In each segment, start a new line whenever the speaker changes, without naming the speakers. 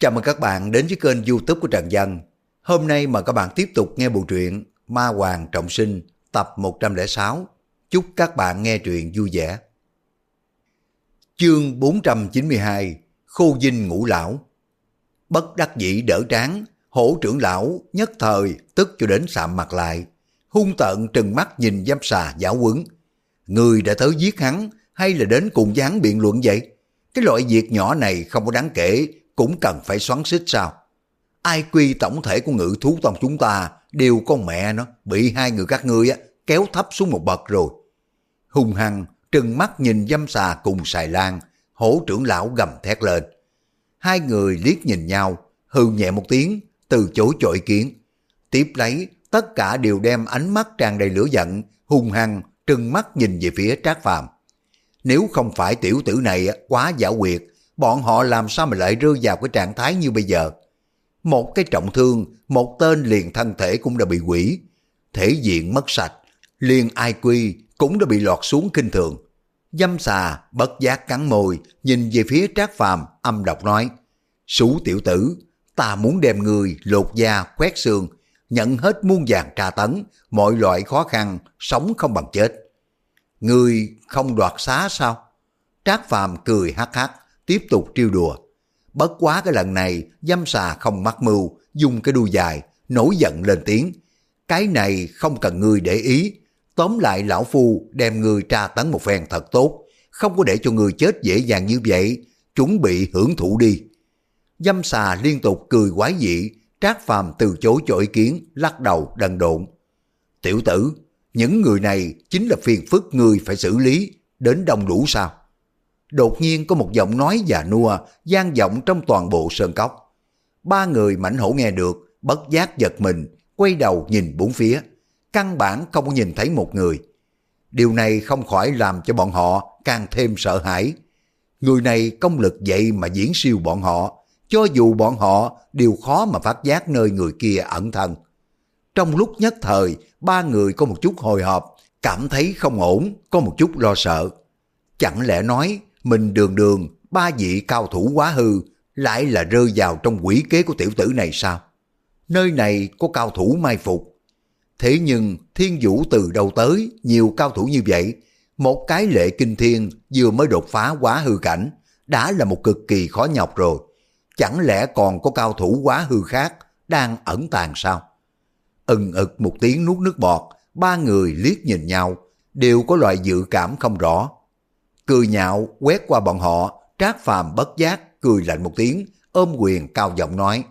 Chào mừng các bạn đến với kênh youtube của Trần Dân. Hôm nay mà các bạn tiếp tục nghe bộ truyện Ma Hoàng Trọng Sinh tập 106. Chúc các bạn nghe truyện vui vẻ. Chương 492 Khô Dinh Ngũ Lão Bất đắc dĩ đỡ tráng, hổ trưởng lão nhất thời tức cho đến sạm mặt lại. Hung tợn trừng mắt nhìn giám xà giáo quấn. Người đã tới giết hắn hay là đến cùng gián biện luận vậy? Cái loại việc nhỏ này không có đáng kể cũng cần phải xoắn xích sao? Ai quy tổng thể của ngự thú tông chúng ta đều con mẹ nó bị hai người các ngươi á, kéo thấp xuống một bậc rồi. Hung hăng trừng mắt nhìn dâm xà cùng xài lan, hổ trưởng lão gầm thét lên. Hai người liếc nhìn nhau, hư nhẹ một tiếng, từ chối chọi kiến. Tiếp lấy, tất cả đều đem ánh mắt tràn đầy lửa giận, hung hăng, trừng mắt nhìn về phía Trác Phàm. Nếu không phải tiểu tử này quá giả quyệt, bọn họ làm sao mà lại rơi vào cái trạng thái như bây giờ. Một cái trọng thương, một tên liền thân thể cũng đã bị quỷ. Thể diện mất sạch, liền ai quy cũng đã bị lọt xuống kinh thường. Dâm xà, bất giác cắn môi, nhìn về phía trác phàm, âm độc nói. Sú tiểu tử, ta muốn đem người lột da, khoét xương, nhận hết muôn vàng tra tấn, mọi loại khó khăn, sống không bằng chết. Người không đoạt xá sao? Trác phàm cười hắc hắc, tiếp tục trêu đùa. Bất quá cái lần này, dâm xà không mắc mưu, dùng cái đuôi dài, nổi giận lên tiếng. Cái này không cần ngươi để ý. Tóm lại lão phu đem ngươi tra tấn một phen thật tốt, không có để cho ngươi chết dễ dàng như vậy, chuẩn bị hưởng thụ đi. Dâm xà liên tục cười quái dị, Trác Phàm từ chối cho ý kiến, lắc đầu đần độn. Tiểu tử, những người này chính là phiền phức người phải xử lý, đến đông đủ sao? Đột nhiên có một giọng nói già nua, gian vọng trong toàn bộ sơn cốc. Ba người mảnh hổ nghe được, bất giác giật mình, quay đầu nhìn bốn phía. Căn bản không có nhìn thấy một người. Điều này không khỏi làm cho bọn họ càng thêm sợ hãi. Người này công lực vậy mà diễn siêu bọn họ, cho dù bọn họ đều khó mà phát giác nơi người kia ẩn thân. Trong lúc nhất thời, ba người có một chút hồi hộp, cảm thấy không ổn, có một chút lo sợ. Chẳng lẽ nói mình đường đường, ba vị cao thủ quá hư, lại là rơi vào trong quỷ kế của tiểu tử này sao? Nơi này có cao thủ mai phục. Thế nhưng thiên vũ từ đâu tới nhiều cao thủ như vậy, một cái lệ kinh thiên vừa mới đột phá quá hư cảnh, đã là một cực kỳ khó nhọc rồi. Chẳng lẽ còn có cao thủ quá hư khác đang ẩn tàng sao? Ừng ực một tiếng nuốt nước bọt, ba người liếc nhìn nhau, đều có loại dự cảm không rõ. Cười nhạo quét qua bọn họ, trác phàm bất giác, cười lạnh một tiếng, ôm quyền cao giọng nói.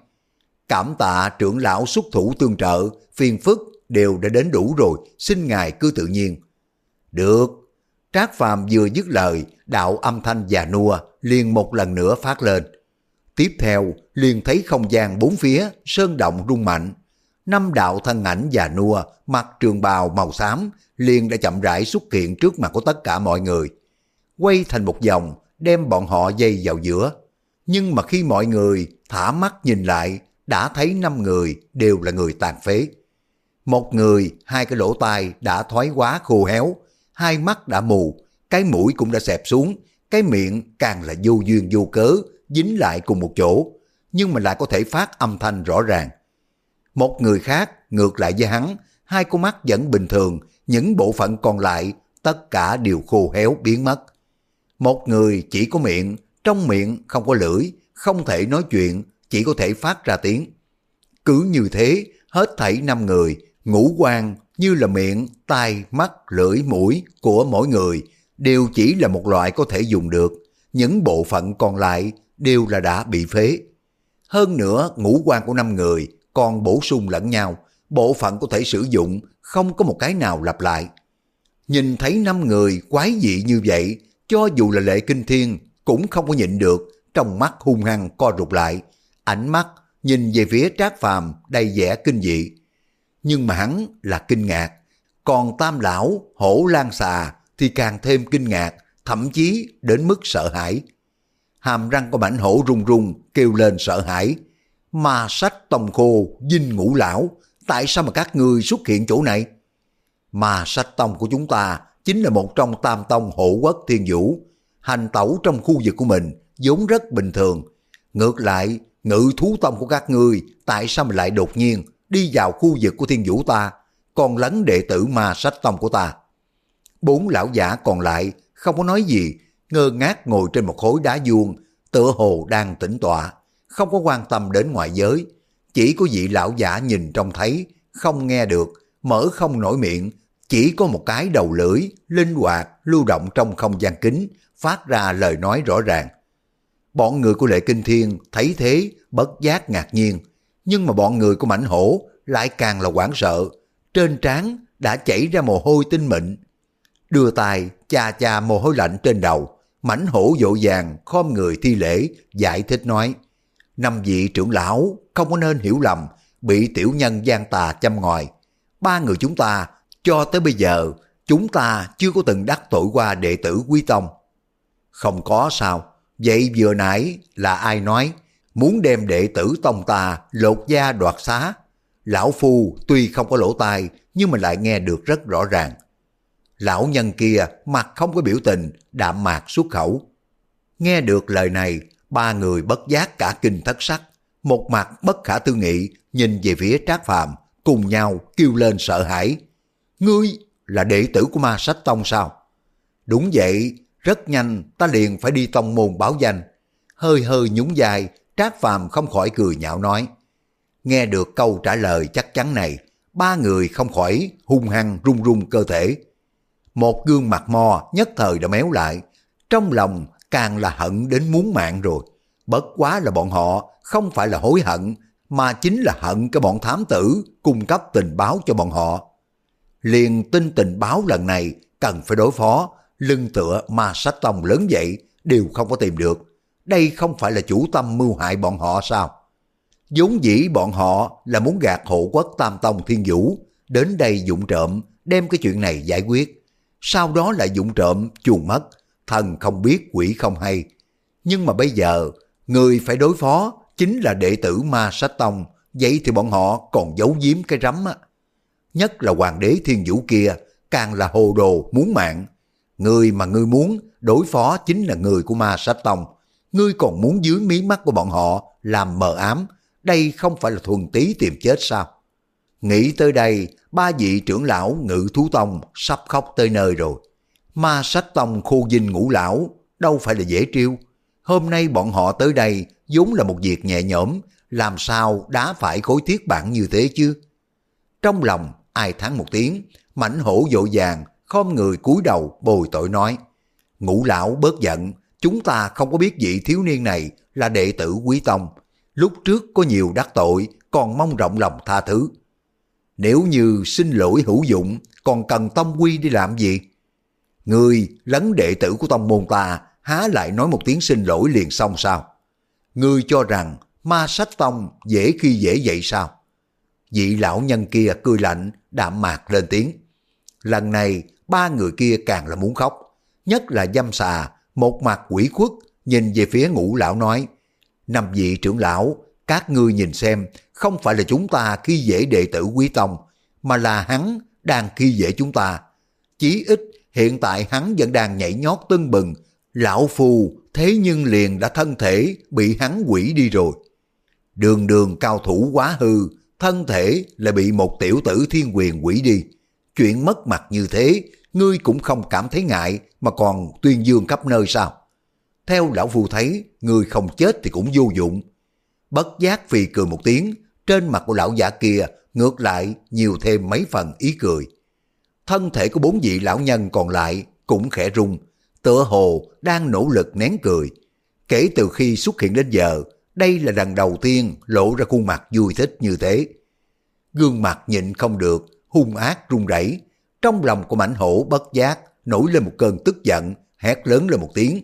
Cảm tạ trưởng lão xuất thủ tương trợ, phiền phức đều đã đến đủ rồi, xin ngài cứ tự nhiên. Được. Trác phàm vừa dứt lời, đạo âm thanh già nua liền một lần nữa phát lên. Tiếp theo, liền thấy không gian bốn phía, sơn động rung mạnh. Năm đạo thân ảnh già nua, mặc trường bào màu xám, liền đã chậm rãi xuất hiện trước mặt của tất cả mọi người quay thành một vòng, đem bọn họ dây vào giữa. Nhưng mà khi mọi người thả mắt nhìn lại, đã thấy năm người đều là người tàn phế. Một người, hai cái lỗ tai đã thoái quá khô héo, hai mắt đã mù, cái mũi cũng đã xẹp xuống, cái miệng càng là vô duyên vô cớ, dính lại cùng một chỗ, nhưng mà lại có thể phát âm thanh rõ ràng. Một người khác, ngược lại với hắn, hai con mắt vẫn bình thường, những bộ phận còn lại tất cả đều khô héo biến mất. Một người chỉ có miệng, trong miệng không có lưỡi, không thể nói chuyện, chỉ có thể phát ra tiếng. Cứ như thế, hết thảy năm người, ngũ quan như là miệng, tai, mắt, lưỡi, mũi của mỗi người đều chỉ là một loại có thể dùng được. Những bộ phận còn lại đều là đã bị phế. Hơn nữa, ngũ quan của năm người còn bổ sung lẫn nhau, bộ phận có thể sử dụng, không có một cái nào lặp lại. Nhìn thấy năm người quái dị như vậy, cho dù là lệ kinh thiên cũng không có nhịn được, trong mắt hung hăng co rụt lại, ánh mắt nhìn về phía trác phàm đầy vẻ kinh dị. Nhưng mà hắn là kinh ngạc, còn tam lão, hổ lan xà thì càng thêm kinh ngạc, thậm chí đến mức sợ hãi. Hàm răng của mảnh hổ rung rung kêu lên sợ hãi. Mà sách tông khô, dinh ngũ lão, tại sao mà các ngươi xuất hiện chỗ này? Mà sách tông của chúng ta chính là một trong tam tông hộ quốc thiên vũ, hành tẩu trong khu vực của mình vốn rất bình thường. Ngược lại, ngự thú tông của các ngươi tại sao mà lại đột nhiên đi vào khu vực của thiên vũ ta, còn lấn đệ tử ma sách tông của ta. Bốn lão giả còn lại không có nói gì, ngơ ngác ngồi trên một khối đá vuông, tựa hồ đang tĩnh tọa, không có quan tâm đến ngoại giới. Chỉ có vị lão giả nhìn trông thấy, không nghe được, mở không nổi miệng, chỉ có một cái đầu lưỡi, linh hoạt, lưu động trong không gian kính, phát ra lời nói rõ ràng. Bọn người của Lệ Kinh Thiên thấy thế, bất giác ngạc nhiên, nhưng mà bọn người của Mảnh Hổ lại càng là hoảng sợ, trên trán đã chảy ra mồ hôi tinh mịn. Đưa tay cha cha mồ hôi lạnh trên đầu, Mảnh Hổ vội vàng khom người thi lễ, giải thích nói, năm vị trưởng lão không có nên hiểu lầm, bị tiểu nhân gian tà châm ngòi. Ba người chúng ta, cho tới bây giờ, chúng ta chưa có từng đắc tội qua đệ tử Quý Tông. Không có sao, vậy vừa nãy là ai nói, muốn đem đệ tử tông ta lột da đoạt xá. Lão Phu tuy không có lỗ tai, nhưng mà lại nghe được rất rõ ràng. Lão nhân kia mặt không có biểu tình, đạm mạc xuất khẩu. Nghe được lời này, ba người bất giác cả kinh thất sắc. Một mặt bất khả tư nghị, nhìn về phía Trác Phàm cùng nhau kêu lên sợ hãi. Ngươi là đệ tử của ma sách tông sao? Đúng vậy, rất nhanh ta liền phải đi tông môn báo danh. Hơi hơi nhún dài, Trác Phàm không khỏi cười nhạo nói. Nghe được câu trả lời chắc chắn này, ba người không khỏi hung hăng run run cơ thể. Một gương mặt mò nhất thời đã méo lại, trong lòng càng là hận đến muốn mạng rồi. Bất quá là bọn họ không phải là hối hận, mà chính là hận cái bọn thám tử cung cấp tình báo cho bọn họ. Liền tin tình báo lần này cần phải đối phó, lưng tựa ma sách tông lớn vậy đều không có tìm được. Đây không phải là chủ tâm mưu hại bọn họ sao? vốn dĩ bọn họ là muốn gạt hộ quốc Tam Tông Thiên Vũ, đến đây dụng trộm, đem cái chuyện này giải quyết. Sau đó lại dụng trộm, chuồn mất, thần không biết quỷ không hay. Nhưng mà bây giờ, người phải đối phó chính là đệ tử ma sách tông, vậy thì bọn họ còn giấu giếm cái rắm á. Nhất là hoàng đế thiên vũ kia, càng là hồ đồ muốn mạng. Người mà ngươi muốn đối phó chính là người của ma sách tông. Ngươi còn muốn dưới mí mắt của bọn họ làm mờ ám, đây không phải là thuần tí tìm chết sao? Nghĩ tới đây, ba vị trưởng lão ngự thú tông sắp khóc tới nơi rồi. Ma sách tông khô dinh ngũ lão, đâu phải là dễ triêu. Hôm nay bọn họ tới đây vốn là một việc nhẹ nhõm, làm sao đá phải khối thiết bản như thế chứ? Trong lòng ai thán một tiếng, mảnh hổ dội vàng, khom người cúi đầu bồi tội nói. Ngũ lão bớt giận, chúng ta không có biết vị thiếu niên này là đệ tử quý tông. Lúc trước có nhiều đắc tội, còn mong rộng lòng tha thứ. Nếu như xin lỗi hữu dụng, còn cần tông quy đi làm gì? Người lấn đệ tử của tông môn ta há lại nói một tiếng xin lỗi liền xong sao? Ngươi cho rằng ma sách tông dễ khi dễ vậy sao? Vị lão nhân kia cười lạnh, đạm mạc lên tiếng. Lần này, ba người kia càng là muốn khóc. Nhất là dâm xà, một mặt quỷ khuất, nhìn về phía ngũ lão nói. Năm vị trưởng lão, các ngươi nhìn xem, không phải là chúng ta khi dễ đệ tử quý tông, mà là hắn đang khi dễ chúng ta. Chí ít, hiện tại hắn vẫn đang nhảy nhót tưng bừng, lão phù thế nhưng liền đã thân thể bị hắn quỷ đi rồi. Đường đường cao thủ quá hư, thân thể lại bị một tiểu tử thiên quyền quỷ đi. Chuyện mất mặt như thế, ngươi cũng không cảm thấy ngại mà còn tuyên dương khắp nơi sao? Theo lão phu thấy, ngươi không chết thì cũng vô dụng. Bất giác vì cười một tiếng, trên mặt của lão giả kia ngược lại nhiều thêm mấy phần ý cười. Thân thể của bốn vị lão nhân còn lại cũng khẽ rung, tựa hồ đang nỗ lực nén cười. Kể từ khi xuất hiện đến giờ, đây là lần đầu tiên lộ ra khuôn mặt vui thích như thế. Gương mặt nhịn không được, hung ác run rẩy. Trong lòng của mảnh hổ bất giác, nổi lên một cơn tức giận, hét lớn lên một tiếng.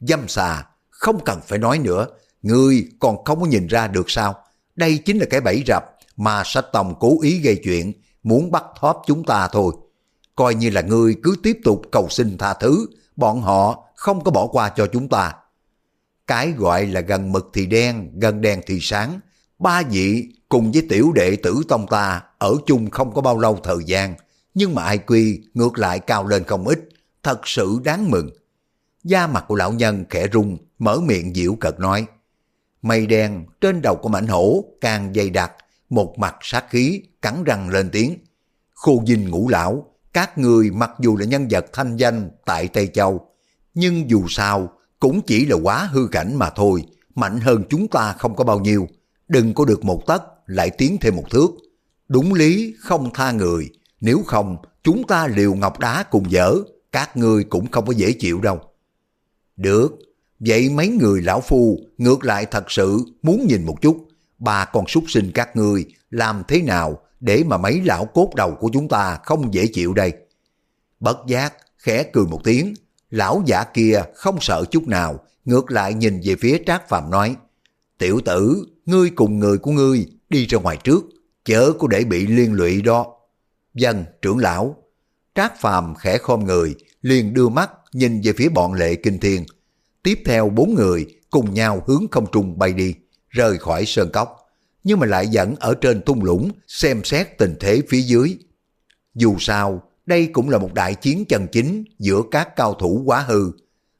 Dâm xà, không cần phải nói nữa, ngươi còn không có nhìn ra được sao? Đây chính là cái bẫy rập mà sách tòng cố ý gây chuyện, muốn bắt thóp chúng ta thôi. Coi như là ngươi cứ tiếp tục cầu xin tha thứ, bọn họ không có bỏ qua cho chúng ta. Cái gọi là gần mực thì đen, gần đen thì sáng. Ba vị cùng với tiểu đệ tử tông ta ở chung không có bao lâu thời gian, nhưng mà ai quy ngược lại cao lên không ít, thật sự đáng mừng. Da mặt của lão nhân khẽ rung, mở miệng dịu cợt nói, mây đen trên đầu của mảnh hổ càng dày đặc, một mặt sát khí, cắn răng lên tiếng. Khô dinh ngũ lão, các người mặc dù là nhân vật thanh danh tại Tây Châu, nhưng dù sao cũng chỉ là quá hư cảnh mà thôi, mạnh hơn chúng ta không có bao nhiêu. Đừng có được một tấc lại tiến thêm một thước. Đúng lý không tha người, nếu không chúng ta liều ngọc đá cùng dở, các ngươi cũng không có dễ chịu đâu. Được, vậy mấy người lão phu ngược lại thật sự muốn nhìn một chút, ba con súc sinh các ngươi làm thế nào để mà mấy lão cốt đầu của chúng ta không dễ chịu đây. Bất giác, khẽ cười một tiếng, lão giả kia không sợ chút nào, ngược lại nhìn về phía Trác Phàm nói, tiểu tử, ngươi cùng người của ngươi đi ra ngoài trước, chớ có để bị liên lụy đó. Dân, trưởng lão, Trác Phàm khẽ khom người, liền đưa mắt nhìn về phía bọn lệ kinh thiên. Tiếp theo bốn người cùng nhau hướng không trung bay đi, rời khỏi sơn cốc, nhưng mà lại vẫn ở trên thung lũng xem xét tình thế phía dưới. Dù sao, đây cũng là một đại chiến chân chính giữa các cao thủ quá hư.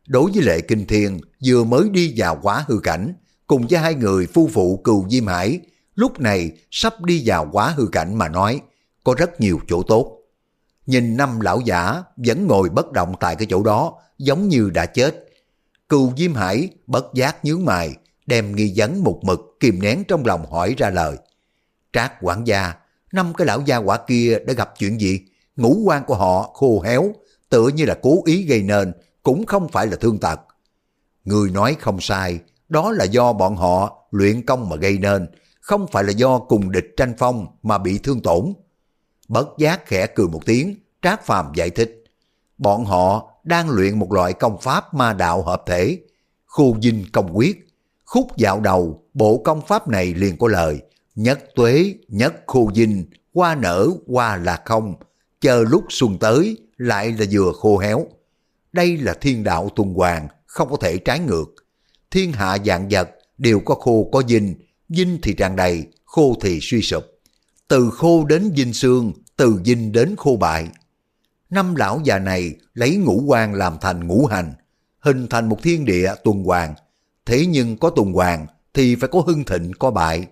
Đối với lệ kinh thiên vừa mới đi vào quá hư cảnh, cùng với hai người phu phụ cừu Diêm Hải, lúc này sắp đi vào quá hư cảnh mà nói, có rất nhiều chỗ tốt. Nhìn năm lão giả vẫn ngồi bất động tại cái chỗ đó, giống như đã chết. Cừu Diêm Hải bất giác nhướng mày, đem nghi vấn một mực kìm nén trong lòng hỏi ra lời. Trác quản gia, năm cái lão gia quả kia đã gặp chuyện gì? Ngũ quan của họ khô héo, tựa như là cố ý gây nên, cũng không phải là thương tật. Người nói không sai, đó là do bọn họ luyện công mà gây nên, không phải là do cùng địch tranh phong mà bị thương tổn. Bất giác khẽ cười một tiếng, Trác Phàm giải thích. Bọn họ đang luyện một loại công pháp ma đạo hợp thể, khu dinh công quyết. Khúc dạo đầu, bộ công pháp này liền có lời, nhất tuế, nhất khu dinh, qua nở, qua là không, chờ lúc xuân tới lại là vừa khô héo. Đây là thiên đạo tuần hoàn, không có thể trái ngược. Thiên hạ dạng vật đều có khô có dinh, dinh thì tràn đầy, khô thì suy sụp. Từ khô đến dinh xương, từ dinh đến khô bại. Năm lão già này lấy ngũ quan làm thành ngũ hành, hình thành một thiên địa tuần hoàn. Thế nhưng có tuần hoàn thì phải có hưng thịnh có bại.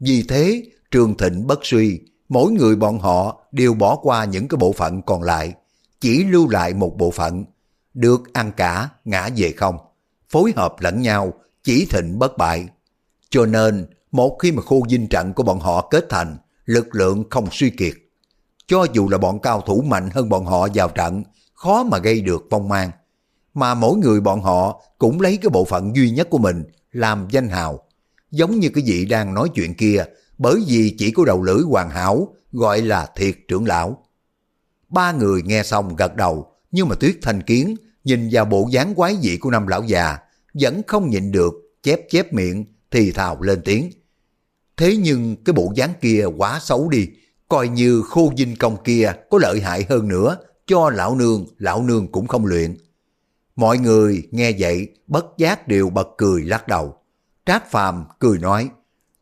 Vì thế, trường thịnh bất suy, mỗi người bọn họ đều bỏ qua những cái bộ phận còn lại, chỉ lưu lại một bộ phận, được ăn cả, ngã về không, phối hợp lẫn nhau, chỉ thịnh bất bại. Cho nên, một khi mà khu dinh trận của bọn họ kết thành, lực lượng không suy kiệt. Cho dù là bọn cao thủ mạnh hơn bọn họ vào trận, khó mà gây được phong mang. Mà mỗi người bọn họ cũng lấy cái bộ phận duy nhất của mình làm danh hào. Giống như cái vị đang nói chuyện kia, bởi vì chỉ có đầu lưỡi hoàn hảo, gọi là thiệt trưởng lão. Ba người nghe xong gật đầu, nhưng mà Tuyết Thanh Kiến nhìn vào bộ dáng quái dị của năm lão già, vẫn không nhịn được, chép chép miệng, thì thào lên tiếng. Thế nhưng cái bộ dáng kia quá xấu đi, coi như khô dinh công kia có lợi hại hơn nữa, cho lão nương, lão nương cũng không luyện. Mọi người nghe vậy, bất giác đều bật cười lắc đầu. Trác Phàm cười nói,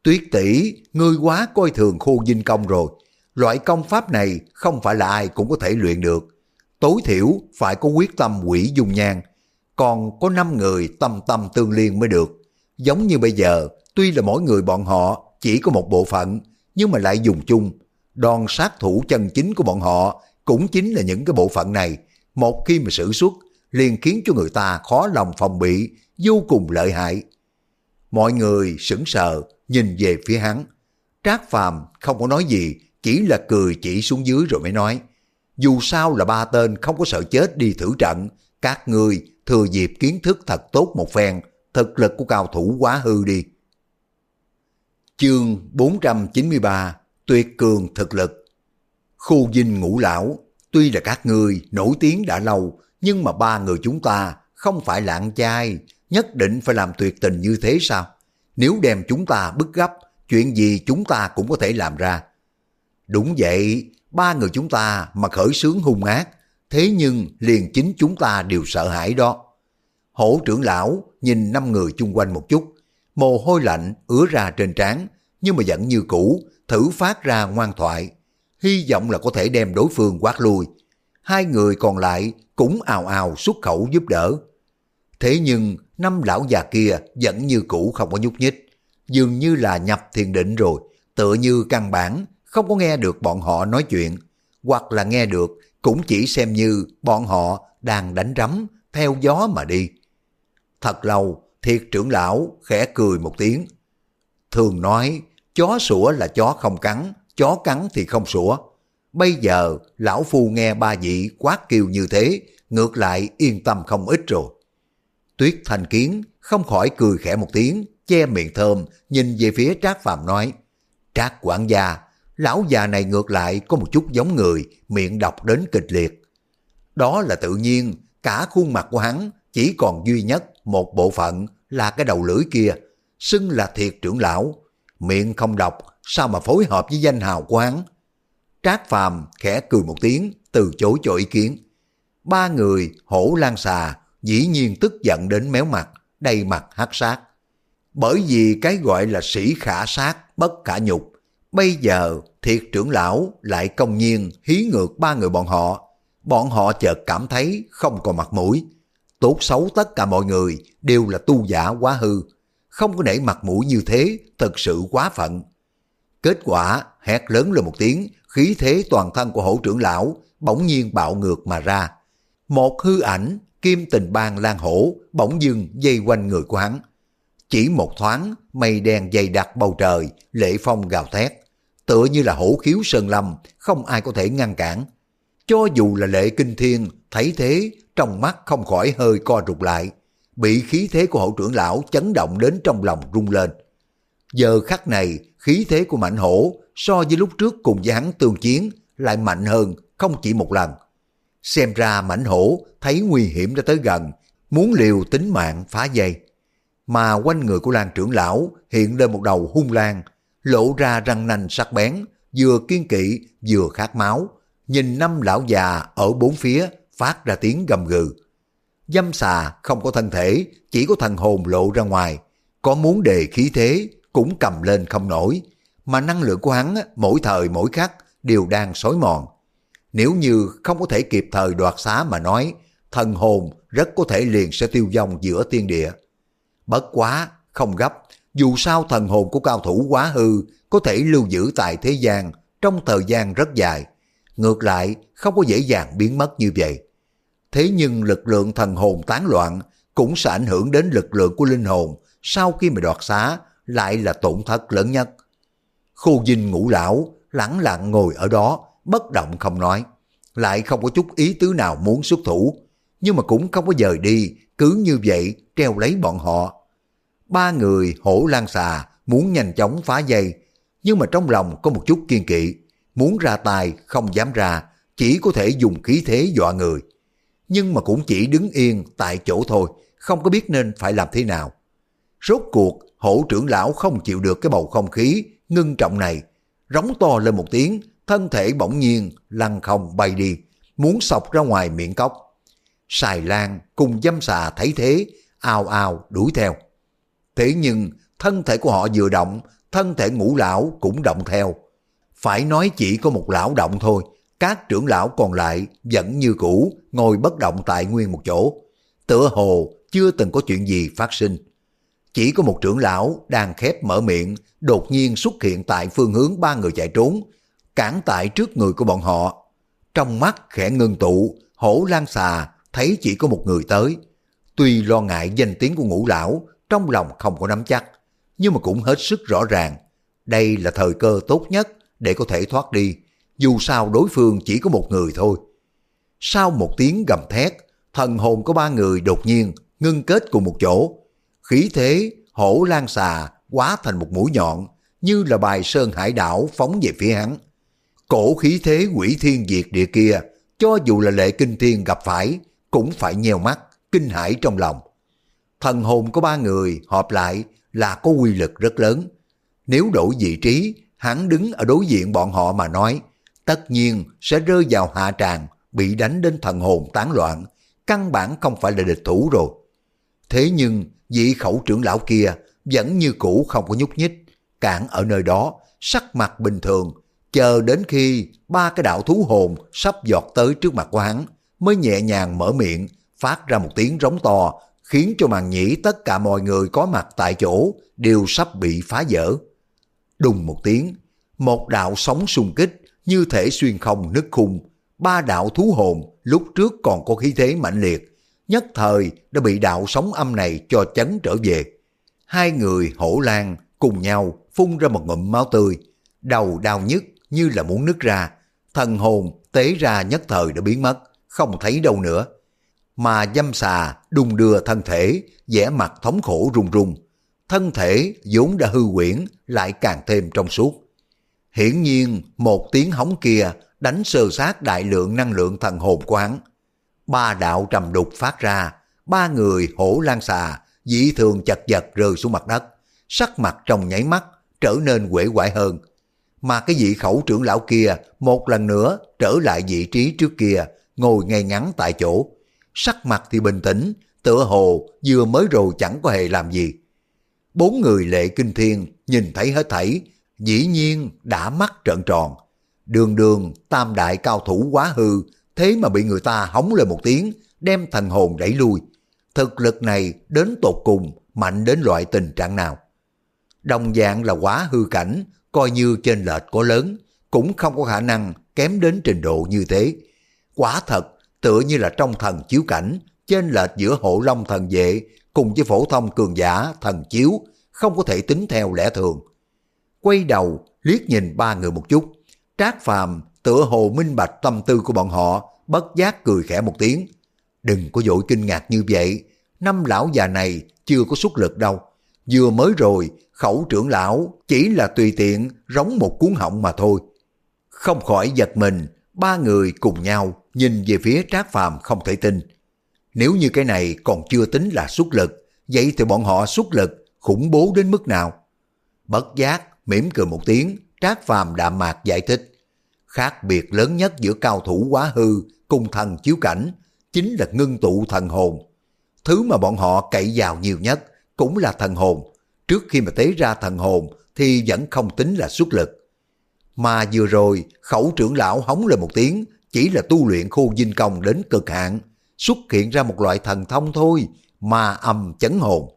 Tuyết tỷ ngươi quá coi thường khô dinh công rồi. Loại công pháp này không phải là ai cũng có thể luyện được. Tối thiểu phải có quyết tâm quỷ dung nhan. Còn có 5 người tâm tâm tương liên mới được. Giống như bây giờ, tuy là mỗi người bọn họ chỉ có một bộ phận, nhưng mà lại dùng chung. Đòn sát thủ chân chính của bọn họ cũng chính là những cái bộ phận này. Một khi mà sử xuất, liền khiến cho người ta khó lòng phòng bị, vô cùng lợi hại. Mọi người sững sờ, nhìn về phía hắn. Trác Phàm không có nói gì, chỉ là cười chỉ xuống dưới rồi mới nói. Dù sao là ba tên không có sợ chết đi thử trận, các người thừa dịp kiến thức thật tốt một phen, thực lực của cao thủ quá hư đi. Chương 493 Tuyệt cường thực lực Khu dinh ngũ lão, tuy là các người nổi tiếng đã lâu, nhưng mà ba người chúng ta không phải lạng chai, chay, nhất định phải làm tuyệt tình như thế sao? Nếu đem chúng ta bức gấp, chuyện gì chúng ta cũng có thể làm ra. Đúng vậy, ba người chúng ta mà khởi sướng hung ác, thế nhưng liền chính chúng ta đều sợ hãi đó. Hổ trưởng lão nhìn năm người chung quanh một chút, mồ hôi lạnh ứa ra trên trán, nhưng mà vẫn như cũ, thử phát ra ngoan thoại. Hy vọng là có thể đem đối phương quát lui. Hai người còn lại cũng ào ào xuất khẩu giúp đỡ. Thế nhưng năm lão già kia vẫn như cũ không có nhúc nhích, dường như là nhập thiền định rồi, tựa như căn bản không có nghe được bọn họ nói chuyện, hoặc là nghe được cũng chỉ xem như bọn họ đang đánh rắm theo gió mà đi. Thật lâu, thiệt trưởng lão khẽ cười một tiếng. Thường nói, chó sủa là chó không cắn, chó cắn thì không sủa. Bây giờ, lão phu nghe ba vị quát kêu như thế, ngược lại yên tâm không ít rồi. Tuyết thành kiến không khỏi cười khẽ một tiếng, che miệng thơm, nhìn về phía Trác Phàm nói, Trác quản gia, lão già này ngược lại có một chút giống người, miệng đọc đến kịch liệt. Đó là tự nhiên, cả khuôn mặt của hắn chỉ còn duy nhất một bộ phận là cái đầu lưỡi kia, xưng là thiệt trưởng lão. Miệng không đọc sao mà phối hợp với danh hào của hắn? Trác Phàm khẽ cười một tiếng, từ chối cho ý kiến. Ba người hổ lan xà, dĩ nhiên tức giận đến méo mặt, đầy mặt hắc sát. Bởi vì cái gọi là sĩ khả sát, bất khả nhục. Bây giờ thiệt trưởng lão lại công nhiên hí ngược ba người bọn họ. Bọn họ chợt cảm thấy không còn mặt mũi. Tốt xấu tất cả mọi người đều là tu giả quá hư. Không có nể mặt mũi như thế, thật sự quá phận. Kết quả hét lớn lên một tiếng, khí thế toàn thân của hổ trưởng lão bỗng nhiên bạo ngược mà ra. Một hư ảnh, kim tình bang lan hổ, bỗng dưng dây quanh người của hắn. Chỉ một thoáng, mây đen dày đặc bầu trời, lệ phong gào thét. Tựa như là hổ khiếu sơn lâm, không ai có thể ngăn cản. Cho dù là lệ kinh thiên, thấy thế, trong mắt không khỏi hơi co rụt lại. Bị khí thế của hổ trưởng lão chấn động đến trong lòng rung lên. Giờ khắc này, khí thế của mạnh hổ so với lúc trước cùng với hắn tương chiến lại mạnh hơn không chỉ một lần. Xem ra mảnh hổ thấy nguy hiểm đã tới gần, muốn liều tính mạng phá dây. Mà quanh người của Lan trưởng lão hiện lên một đầu hung lan, lộ ra răng nanh sắc bén, vừa kiên kỵ vừa khát máu. Nhìn năm lão già ở bốn phía phát ra tiếng gầm gừ. Dâm xà không có thân thể, chỉ có thần hồn lộ ra ngoài. Có muốn đề khí thế cũng cầm lên không nổi, mà năng lượng của hắn mỗi thời mỗi khắc đều đang sói mòn. Nếu như không có thể kịp thời đoạt xá mà nói, thần hồn rất có thể liền sẽ tiêu vong giữa tiên địa. Bất quá, không gấp, dù sao thần hồn của cao thủ quá hư có thể lưu giữ tại thế gian trong thời gian rất dài. Ngược lại, không có dễ dàng biến mất như vậy. Thế nhưng lực lượng thần hồn tán loạn cũng sẽ ảnh hưởng đến lực lượng của linh hồn sau khi mà đoạt xá lại là tổn thất lớn nhất. Khô dinh ngũ lão lẳng lặng ngồi ở đó, bất động không nói. Lại không có chút ý tứ nào muốn xuất thủ, nhưng mà cũng không có dời đi, cứ như vậy treo lấy bọn họ. Ba người hổ lan xà muốn nhanh chóng phá dây, nhưng mà trong lòng có một chút kiên kỵ, muốn ra tài không dám ra, chỉ có thể dùng khí thế dọa người. Nhưng mà cũng chỉ đứng yên tại chỗ thôi, không có biết nên phải làm thế nào. Rốt cuộc, hổ trưởng lão không chịu được cái bầu không khí ngưng trọng này, rống to lên một tiếng, thân thể bỗng nhiên lăn không bay đi, muốn sọc ra ngoài miệng cốc. Sài Lan cùng dâm xà thấy thế, ào ào đuổi theo. Thế nhưng thân thể của họ vừa động, thân thể ngũ lão cũng động theo. Phải nói chỉ có một lão động thôi, các trưởng lão còn lại vẫn như cũ ngồi bất động tại nguyên một chỗ. Tựa hồ chưa từng có chuyện gì phát sinh. Chỉ có một trưởng lão đang khép mở miệng, đột nhiên xuất hiện tại phương hướng ba người chạy trốn, cản tại trước người của bọn họ. Trong mắt khẽ ngưng tụ, hổ lan xà thấy chỉ có một người tới. Tuy lo ngại danh tiếng của ngũ lão, trong lòng không có nắm chắc, nhưng mà cũng hết sức rõ ràng. Đây là thời cơ tốt nhất để có thể thoát đi, dù sao đối phương chỉ có một người thôi. Sau một tiếng gầm thét, thần hồn của ba người đột nhiên ngưng kết cùng một chỗ. Khí thế, hổ lan xà quá thành một mũi nhọn, như là bài sơn hải đảo phóng về phía hắn. Cổ khí thế quỷ thiên diệt địa kia, cho dù là lệ kinh thiên gặp phải, cũng phải nheo mắt, kinh hãi trong lòng. Thần hồn của ba người họp lại là có quy lực rất lớn. Nếu đổi vị trí, hắn đứng ở đối diện bọn họ mà nói, tất nhiên sẽ rơi vào hạ tràng, bị đánh đến thần hồn tán loạn, căn bản không phải là địch thủ rồi. Thế nhưng vị khẩu trưởng lão kia vẫn như cũ không có nhúc nhích, cản ở nơi đó, sắc mặt bình thường, chờ đến khi ba cái đạo thú hồn sắp giọt tới trước mặt của hắn, mới nhẹ nhàng mở miệng, phát ra một tiếng rống to, khiến cho màn nhĩ tất cả mọi người có mặt tại chỗ đều sắp bị phá vỡ. Đùng một tiếng, một đạo sóng xung kích như thể xuyên không nứt khung, ba đạo thú hồn lúc trước còn có khí thế mạnh liệt, nhất thời đã bị đạo sóng âm này cho chấn trở về. Hai người hổ lan cùng nhau phun ra một ngụm máu tươi, đầu đau nhức như là muốn nứt ra, thần hồn tế ra nhất thời đã biến mất, không thấy đâu nữa. Mà dâm xà đung đưa thân thể, vẻ mặt thống khổ run run. Thân thể vốn đã hư quyển lại càng thêm trong suốt. Hiển nhiên một tiếng hóng kia đánh sơ sát đại lượng năng lượng thần hồn của hắn. Ba đạo trầm đục phát ra, ba người hổ lan xà, dị thường chật vật rơi xuống mặt đất, sắc mặt trong nháy mắt trở nên quể quại hơn. Mà cái vị khẩu trưởng lão kia một lần nữa trở lại vị trí trước kia, ngồi ngay ngắn tại chỗ. Sắc mặt thì bình tĩnh, tựa hồ vừa mới rồi chẳng có hề làm gì. Bốn người lệ kinh thiên nhìn thấy hết thảy, dĩ nhiên đã mắt trợn tròn. Đường đường tam đại cao thủ quá hư, thế mà bị người ta hóng lên một tiếng, đem thần hồn đẩy lui. Thực lực này đến tột cùng mạnh đến loại tình trạng nào. Đồng dạng là quá hư cảnh, coi như trên lệch có lớn, cũng không có khả năng kém đến trình độ như thế. Quả thật, tựa như là trong thần chiếu cảnh, trên lệch giữa hộ long thần vệ cùng với phổ thông cường giả thần chiếu không có thể tính theo lẽ thường. Quay đầu, liếc nhìn ba người một chút, Trác Phàm tựa hồ minh bạch tâm tư của bọn họ, bất giác cười khẽ một tiếng. Đừng có dội kinh ngạc như vậy, năm lão già này chưa có xuất lực đâu. Vừa mới rồi, khẩu trưởng lão chỉ là tùy tiện rống một cuốn họng mà thôi. Không khỏi giật mình, ba người cùng nhau nhìn về phía Trác Phàm không thể tin. Nếu như cái này còn chưa tính là xuất lực, vậy thì bọn họ xuất lực khủng bố đến mức nào? Bất giác, mỉm cười một tiếng, Trác Phàm đạm mạc giải thích. Khác biệt lớn nhất giữa cao thủ quá hư cùng thần chiếu cảnh chính là ngưng tụ thần hồn. Thứ mà bọn họ cậy vào nhiều nhất cũng là thần hồn. Trước khi mà tế ra thần hồn thì vẫn không tính là xuất lực. Mà vừa rồi khẩu trưởng lão hóng lên một tiếng chỉ là tu luyện khu dinh công đến cực hạn, xuất hiện ra một loại thần thông thôi, mà âm chấn hồn.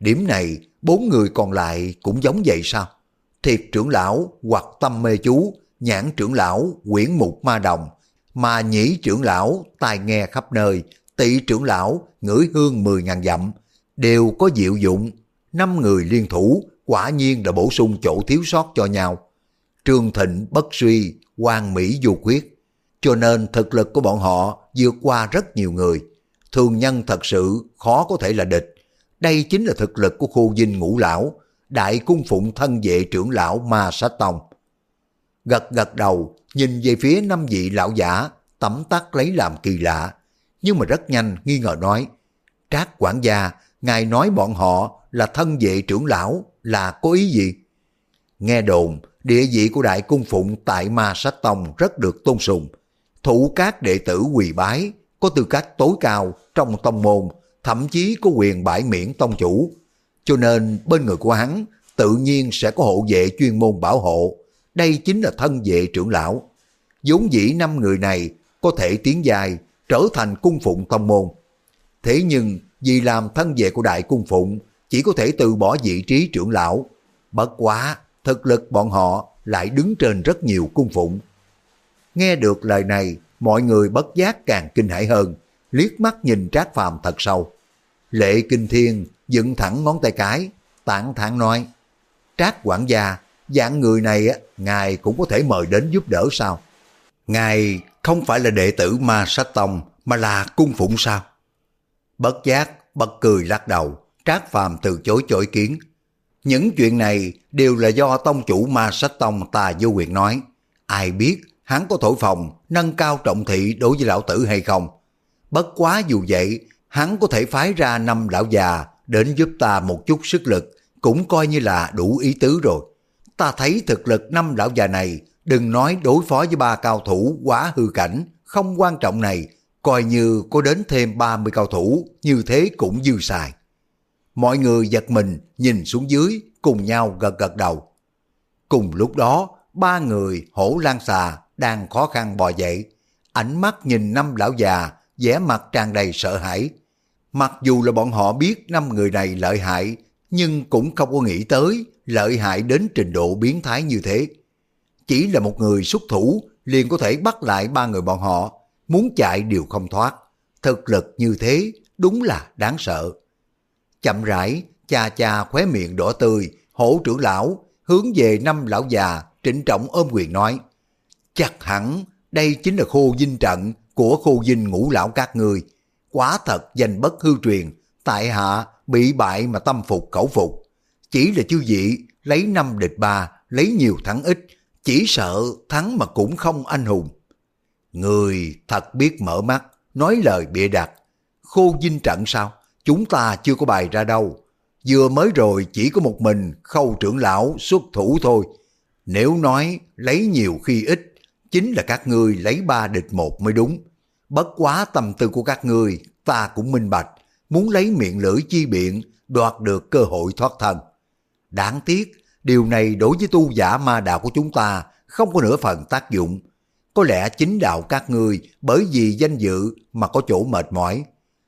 Điểm này, bốn người còn lại cũng giống vậy sao? Thiệt trưởng lão hoặc tâm mê chú, nhãn trưởng lão quyển mục ma đồng, mà nhĩ trưởng lão tai nghe khắp nơi, tỷ trưởng lão ngửi hương mười ngàn dặm, đều có diệu dụng. Năm người liên thủ quả nhiên đã bổ sung chỗ thiếu sót cho nhau. Trương Thịnh bất suy, quan mỹ vô quyết cho nên thực lực của bọn họ vượt qua rất nhiều người. Thường nhân thật sự khó có thể là địch. Đây chính là thực lực của khu dinh ngũ lão, đại cung phụng thân vệ trưởng lão Ma Sát Tông. Gật gật đầu, nhìn về phía năm vị lão giả, tẩm tắt lấy làm kỳ lạ. Nhưng mà rất nhanh nghi ngờ nói, Trác quản gia, ngài nói bọn họ là thân vệ trưởng lão, là có ý gì? Nghe đồn, địa vị của đại cung phụng tại Ma Sát Tông rất được tôn sùng, thủ các đệ tử quỳ bái, có tư cách tối cao trong tông môn, thậm chí có quyền bãi miễn tông chủ. Cho nên bên người của hắn tự nhiên sẽ có hộ vệ chuyên môn bảo hộ. Đây chính là thân vệ trưởng lão. vốn dĩ năm người này có thể tiến dài trở thành cung phụng tông môn. Thế nhưng vì làm thân vệ của đại cung phụng chỉ có thể từ bỏ vị trí trưởng lão. Bất quá, thực lực bọn họ lại đứng trên rất nhiều cung phụng. Nghe được lời này, mọi người bất giác càng kinh hãi hơn, liếc mắt nhìn Trác Phàm thật sâu. Lệ Kinh Thiên dựng thẳng ngón tay cái, tản thản nói, Trác quản gia, dạng người này ngài cũng có thể mời đến giúp đỡ sao? Ngài không phải là đệ tử ma sát tông mà là cung phụng sao? Bất giác, bật cười lắc đầu, Trác Phàm từ chối chối kiến. Những chuyện này đều là do tông chủ ma sát tông tà vô quyền nói. Ai biết hắn có thổi phòng nâng cao trọng thị đối với lão tử hay không. Bất quá dù vậy, hắn có thể phái ra năm lão già đến giúp ta một chút sức lực, cũng coi như là đủ ý tứ rồi. Ta thấy thực lực năm lão già này, đừng nói đối phó với ba cao thủ quá hư cảnh, không quan trọng này, coi như có đến thêm 30 cao thủ, như thế cũng dư xài. Mọi người giật mình, nhìn xuống dưới, cùng nhau gật gật đầu. Cùng lúc đó, ba người hổ lan xà đang khó khăn bò dậy, ánh mắt nhìn năm lão già, vẻ mặt tràn đầy sợ hãi. Mặc dù là bọn họ biết năm người này lợi hại, nhưng cũng không có nghĩ tới lợi hại đến trình độ biến thái như thế. Chỉ là một người xuất thủ liền có thể bắt lại ba người bọn họ, muốn chạy đều không thoát. Thực lực như thế đúng là đáng sợ. Chậm rãi, cha cha khóe miệng đỏ tươi, hổ trưởng lão, hướng về năm lão già, trịnh trọng ôm quyền nói. Chắc hẳn đây chính là khu dinh trận của khu dinh ngũ lão các người. Quá thật danh bất hư truyền, tại hạ bị bại mà tâm phục khẩu phục. Chỉ là chư vị lấy năm địch ba, lấy nhiều thắng ít, chỉ sợ thắng mà cũng không anh hùng. Người thật biết mở mắt, nói lời bịa đặt. Khô dinh trận sao? Chúng ta chưa có bài ra đâu. Vừa mới rồi chỉ có một mình khâu trưởng lão xuất thủ thôi. Nếu nói lấy nhiều khi ít, chính là các ngươi lấy ba địch một mới đúng. Bất quá tâm tư của các ngươi, ta cũng minh bạch, muốn lấy miệng lưỡi chi biện, đoạt được cơ hội thoát thân. Đáng tiếc, điều này đối với tu giả ma đạo của chúng ta không có nửa phần tác dụng. Có lẽ chính đạo các ngươi bởi vì danh dự mà có chỗ mệt mỏi.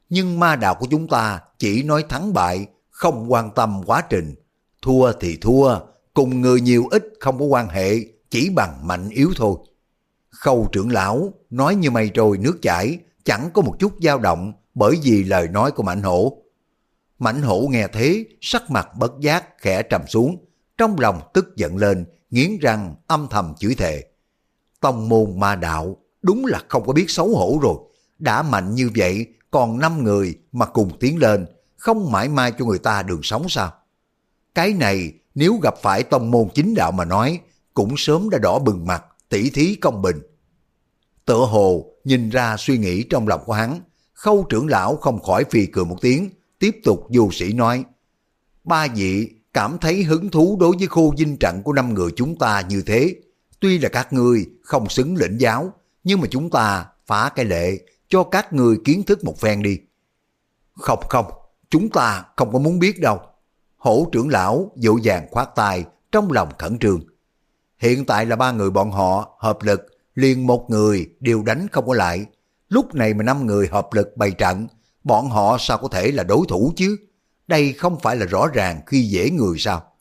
Nhưng ma đạo của chúng ta chỉ nói thắng bại, không quan tâm quá trình. Thua thì thua, cùng người nhiều ít không có quan hệ, chỉ bằng mạnh yếu thôi. Khâu trưởng lão nói như mây trôi nước chảy, chẳng có một chút dao động bởi vì lời nói của Mạnh Hổ. Mạnh Hổ nghe thế, sắc mặt bất giác khẽ trầm xuống, trong lòng tức giận lên, nghiến răng âm thầm chửi thề. Tông môn ma đạo đúng là không có biết xấu hổ rồi, đã mạnh như vậy còn năm người mà cùng tiến lên, không mãi mai cho người ta đường sống sao? Cái này nếu gặp phải tông môn chính đạo mà nói, cũng sớm đã đỏ bừng mặt, tỉ thí công bình. Tựa hồ nhìn ra suy nghĩ trong lòng của hắn, khâu trưởng lão không khỏi phì cười một tiếng, tiếp tục du sĩ nói. Ba vị cảm thấy hứng thú đối với khu dinh trận của năm người chúng ta như thế. Tuy là các ngươi không xứng lĩnh giáo, nhưng mà chúng ta phá cái lệ cho các người kiến thức một phen đi. Không không, chúng ta không có muốn biết đâu. Hổ trưởng lão dỗ dàng khoát tay trong lòng khẩn trương. Hiện tại là ba người bọn họ hợp lực, liền một người đều đánh không có lại. Lúc này mà năm người hợp lực bày trận, bọn họ sao có thể là đối thủ chứ? Đây không phải là rõ ràng khi dễ người sao?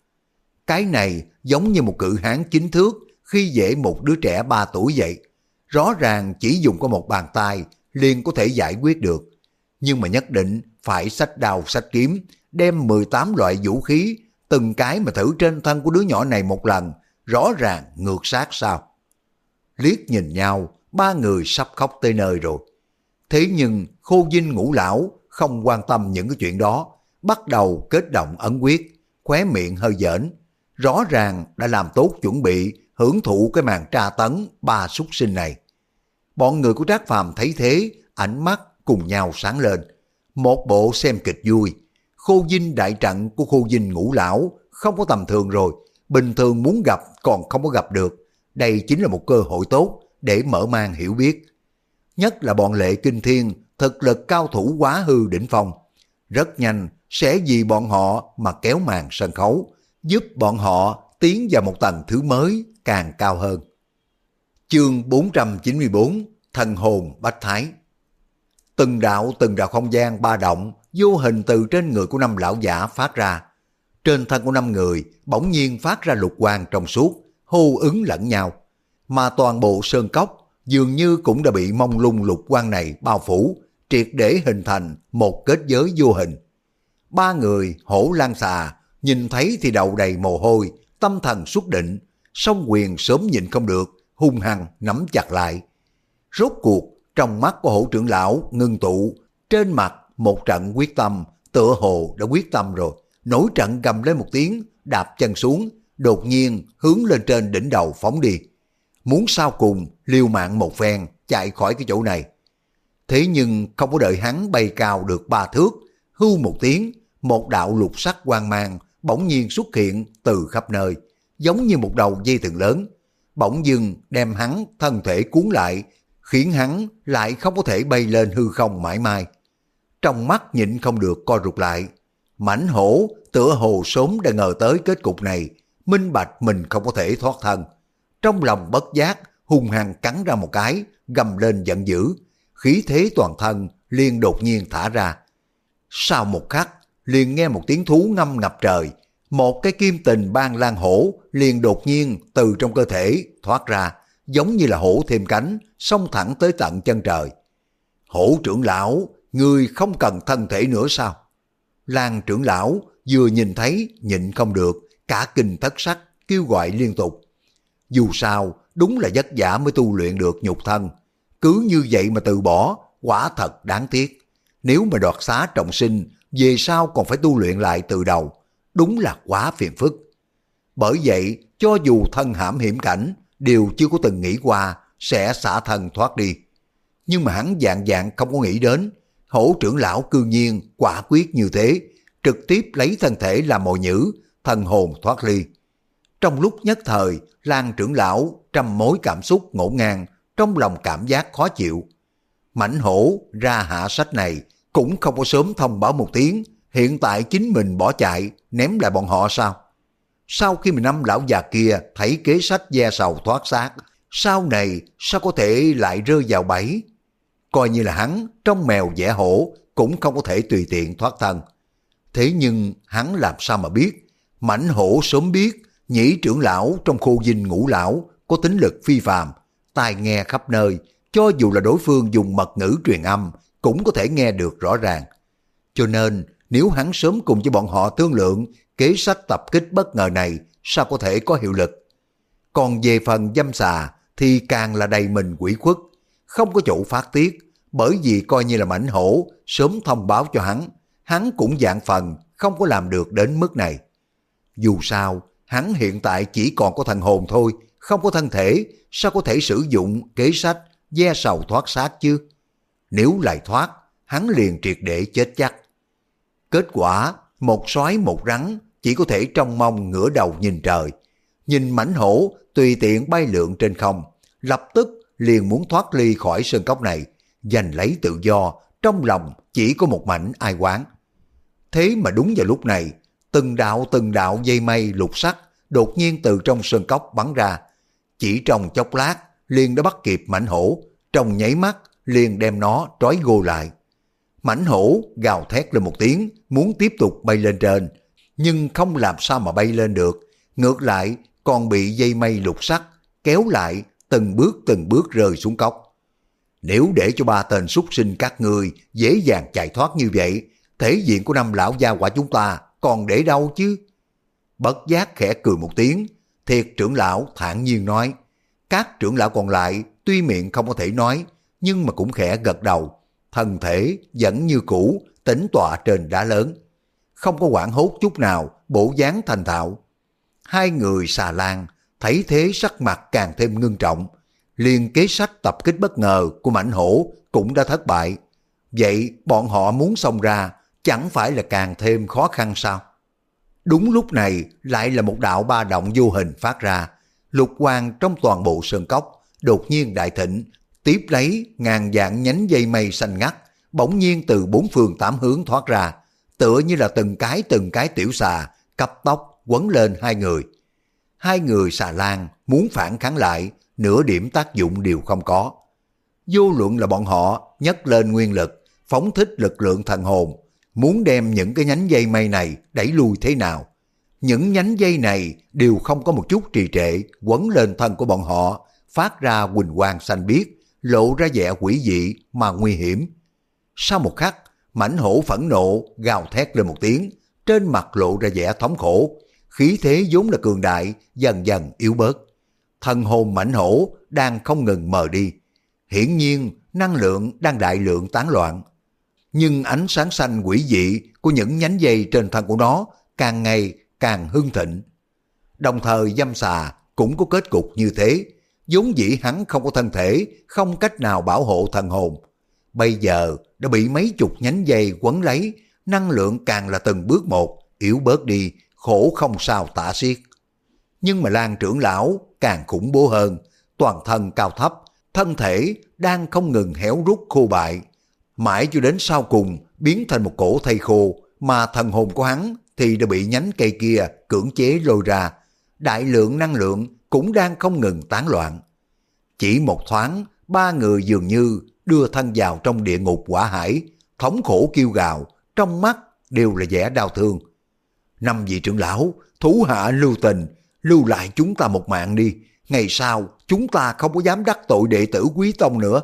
Cái này giống như một cự hán chính thước khi dễ một đứa trẻ ba tuổi vậy. Rõ ràng chỉ dùng có một bàn tay liền có thể giải quyết được. Nhưng mà nhất định phải sách đào sách kiếm, đem 18 loại vũ khí, từng cái mà thử trên thân của đứa nhỏ này một lần, rõ ràng ngược sát sao. Liếc nhìn nhau, ba người sắp khóc tới nơi rồi. Thế nhưng khô dinh ngũ lão không quan tâm những cái chuyện đó, bắt đầu kết động ấn quyết, khóe miệng hơi giỡn. Rõ ràng đã làm tốt chuẩn bị hưởng thụ cái màn tra tấn ba súc sinh này. Bọn người của Trác Phàm thấy thế, ánh mắt cùng nhau sáng lên. Một bộ xem kịch vui. Khô dinh đại trận của khô dinh ngũ lão không có tầm thường rồi. Bình thường muốn gặp còn không có gặp được. Đây chính là một cơ hội tốt để mở mang hiểu biết. Nhất là bọn lệ kinh thiên, thực lực cao thủ quá hư đỉnh phong. Rất nhanh sẽ vì bọn họ mà kéo màn sân khấu, giúp bọn họ tiến vào một tầng thứ mới càng cao hơn. Chương 494 Thần hồn bách thái Từng đạo từng đạo không gian ba động vô hình từ trên người của năm lão giả phát ra. Trên thân của năm người bỗng nhiên phát ra lục quang trong suốt, hô ứng lẫn nhau. Mà toàn bộ sơn cốc dường như cũng đã bị mông lung lục quang này bao phủ, triệt để hình thành một kết giới vô hình. Ba người hổ lan xà, nhìn thấy thì đầu đầy mồ hôi, tâm thần xuất định, song quyền sớm nhìn không được, hung hăng nắm chặt lại. Rốt cuộc, trong mắt của hổ trưởng lão ngưng tụ, trên mặt một trận quyết tâm, tựa hồ đã quyết tâm rồi. Nổi trận gầm lên một tiếng, đạp chân xuống, đột nhiên hướng lên trên đỉnh đầu phóng đi. Muốn sau cùng liều mạng một phen chạy khỏi cái chỗ này. Thế nhưng không có đợi hắn bay cao được ba thước, hưu một tiếng, một đạo lục sắc quang mang bỗng nhiên xuất hiện từ khắp nơi, giống như một đầu dây thừng lớn, bỗng dưng đem hắn thân thể cuốn lại, khiến hắn lại không có thể bay lên hư không mãi mai. Trong mắt nhịn không được co rụt lại, mảnh hổ tựa hồ sớm đã ngờ tới kết cục này, minh bạch mình không có thể thoát thân. Trong lòng bất giác, hung hăng cắn ra một cái, gầm lên giận dữ, khí thế toàn thân liền đột nhiên thả ra. Sau một khắc, liền nghe một tiếng thú ngâm ngập trời, một cái kim tình ban lan hổ liền đột nhiên từ trong cơ thể thoát ra, giống như là hổ thêm cánh, xông thẳng tới tận chân trời. Hổ trưởng lão, người không cần thân thể nữa sao? Lan trưởng lão vừa nhìn thấy nhịn không được, cả kinh thất sắc, kêu gọi liên tục. Dù sao, đúng là vất giả mới tu luyện được nhục thân. Cứ như vậy mà từ bỏ, quả thật đáng tiếc. Nếu mà đoạt xá trọng sinh, về sau còn phải tu luyện lại từ đầu, đúng là quá phiền phức. Bởi vậy, cho dù thân hãm hiểm cảnh, đều chưa có từng nghĩ qua sẽ xả thân thoát đi. Nhưng mà hắn dạng dạng không có nghĩ đến, hổ trưởng lão cư nhiên quả quyết như thế, trực tiếp lấy thân thể làm mồi nhữ, thần hồn thoát ly. Trong lúc nhất thời, Lan trưởng lão trăm mối cảm xúc ngổn ngang, trong lòng cảm giác khó chịu. Mảnh hổ ra hạ sách này cũng không có sớm thông báo một tiếng, hiện tại chính mình bỏ chạy, ném lại bọn họ sao? Sau khi mà năm lão già kia thấy kế sách gia sầu thoát xác, sau này sao có thể lại rơi vào bẫy? Coi như là hắn trong mèo dẻ hổ cũng không có thể tùy tiện thoát thân. Thế nhưng hắn làm sao mà biết? Mảnh hổ sớm biết nhĩ trưởng lão trong khu dinh ngũ lão có tính lực phi phàm, tai nghe khắp nơi, cho dù là đối phương dùng mật ngữ truyền âm cũng có thể nghe được rõ ràng. Cho nên nếu hắn sớm cùng với bọn họ thương lượng kế sách tập kích bất ngờ này sao có thể có hiệu lực. Còn về phần dâm xà thì càng là đầy mình quỷ khuất, không có chủ phát tiết, bởi vì coi như là mảnh hổ sớm thông báo cho hắn, hắn cũng dạng phần không có làm được đến mức này. Dù sao, hắn hiện tại chỉ còn có thần hồn thôi, không có thân thể, sao có thể sử dụng kế sách ve sầu thoát xác chứ? Nếu lại thoát, hắn liền triệt để chết chắc. Kết quả, một sói một rắn chỉ có thể trong mong ngửa đầu nhìn trời. Nhìn mảnh hổ tùy tiện bay lượn trên không, lập tức liền muốn thoát ly khỏi sơn cốc này, giành lấy tự do, trong lòng chỉ có một mảnh ai quán. Thế mà đúng vào lúc này, từng đạo từng đạo dây mây lục sắc đột nhiên từ trong sơn cốc bắn ra. Chỉ trong chốc lát, liền đã bắt kịp mảnh hổ, trong nháy mắt liền đem nó trói gô lại. Mảnh hổ gào thét lên một tiếng, muốn tiếp tục bay lên trên, nhưng không làm sao mà bay lên được. Ngược lại, còn bị dây mây lục sắt, kéo lại, từng bước từng bước rơi xuống cốc. Nếu để cho ba tên súc sinh các người dễ dàng chạy thoát như vậy, thể diện của năm lão gia quả chúng ta còn để đâu chứ? Bất giác khẽ cười một tiếng, thiệt trưởng lão thản nhiên nói. Các trưởng lão còn lại tuy miệng không có thể nói, nhưng mà cũng khẽ gật đầu, thân thể vẫn như cũ, tính tọa trên đá lớn. Không có quảng hốt chút nào, bổ dáng thành thạo. Hai người xà lan, thấy thế sắc mặt càng thêm ngưng trọng. Liên kế sách tập kích bất ngờ của mảnh hổ cũng đã thất bại. Vậy bọn họ muốn xông ra, chẳng phải là càng thêm khó khăn sao? Đúng lúc này lại là một đạo ba động vô hình phát ra. Lục quang trong toàn bộ sơn cốc, đột nhiên đại thịnh, tiếp lấy ngàn dạng nhánh dây mây xanh ngắt, bỗng nhiên từ bốn phương tám hướng thoát ra, tựa như là từng cái từng cái tiểu xà, cấp tóc quấn lên hai người. Hai người xà lan muốn phản kháng lại, nửa điểm tác dụng đều không có. Vô luận là bọn họ nhấc lên nguyên lực, phóng thích lực lượng thần hồn, muốn đem những cái nhánh dây mây này đẩy lui thế nào. Những nhánh dây này đều không có một chút trì trệ quấn lên thân của bọn họ, phát ra quỳnh quang xanh biếc, lộ ra vẻ quỷ dị mà nguy hiểm. Sau một khắc, mảnh hổ phẫn nộ gào thét lên một tiếng, trên mặt lộ ra vẻ thống khổ, khí thế vốn là cường đại, dần dần yếu bớt. Thần hồn mảnh hổ đang không ngừng mờ đi. Hiển nhiên, năng lượng đang đại lượng tán loạn. Nhưng ánh sáng xanh quỷ dị của những nhánh dây trên thân của nó càng ngày càng hưng thịnh. Đồng thời dâm xà cũng có kết cục như thế, vốn dĩ hắn không có thân thể, không cách nào bảo hộ thần hồn. Bây giờ đã bị mấy chục nhánh dây quấn lấy, năng lượng càng là từng bước một, yếu bớt đi, khổ không sao tả xiết. Nhưng mà Lan trưởng lão càng khủng bố hơn, toàn thân cao thấp, thân thể đang không ngừng héo rút khô bại. Mãi cho đến sau cùng biến thành một cổ thây khô, mà thần hồn của hắn thì đã bị nhánh cây kia cưỡng chế lôi ra. Đại lượng năng lượng cũng đang không ngừng tán loạn. Chỉ một thoáng, ba người dường như đưa thân vào trong địa ngục quả hải, thống khổ kêu gào, trong mắt đều là vẻ đau thương. Năm vị trưởng lão, thủ hạ lưu tình, lưu lại chúng ta một mạng đi. Ngày sau, chúng ta không có dám đắc tội đệ tử quý tông nữa.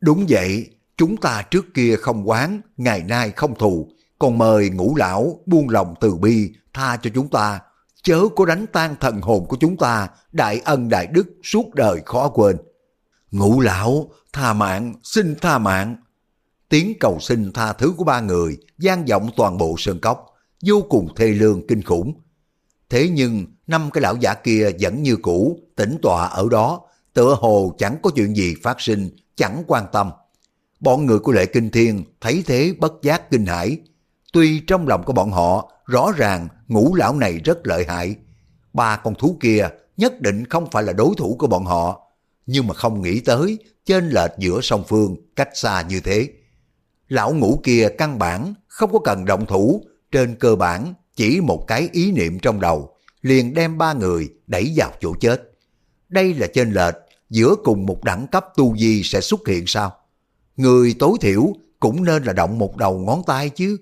Đúng vậy, chúng ta trước kia không quán, ngày nay không thù, còn mời ngũ lão buông lòng từ bi, tha cho chúng ta, chớ có đánh tan thần hồn của chúng ta, đại ân đại đức suốt đời khó quên. Ngũ lão, tha mạng, xin tha mạng. Tiếng cầu xin tha thứ của ba người gian vọng toàn bộ sơn cốc, vô cùng thê lương kinh khủng. Thế nhưng năm cái lão giả kia vẫn như cũ, tĩnh tọa ở đó, tựa hồ chẳng có chuyện gì phát sinh, chẳng quan tâm. Bọn người của Lệ Kinh Thiên thấy thế bất giác kinh hãi. Tuy trong lòng của bọn họ rõ ràng ngũ lão này rất lợi hại, ba con thú kia nhất định không phải là đối thủ của bọn họ, nhưng mà không nghĩ tới trên lệch giữa song phương cách xa như thế. Lão ngũ kia căn bản không có cần động thủ, trên cơ bản chỉ một cái ý niệm trong đầu, liền đem ba người đẩy vào chỗ chết. Đây là trên lệch giữa cùng một đẳng cấp tu vi sẽ xuất hiện sao? Người tối thiểu cũng nên là động một đầu ngón tay chứ.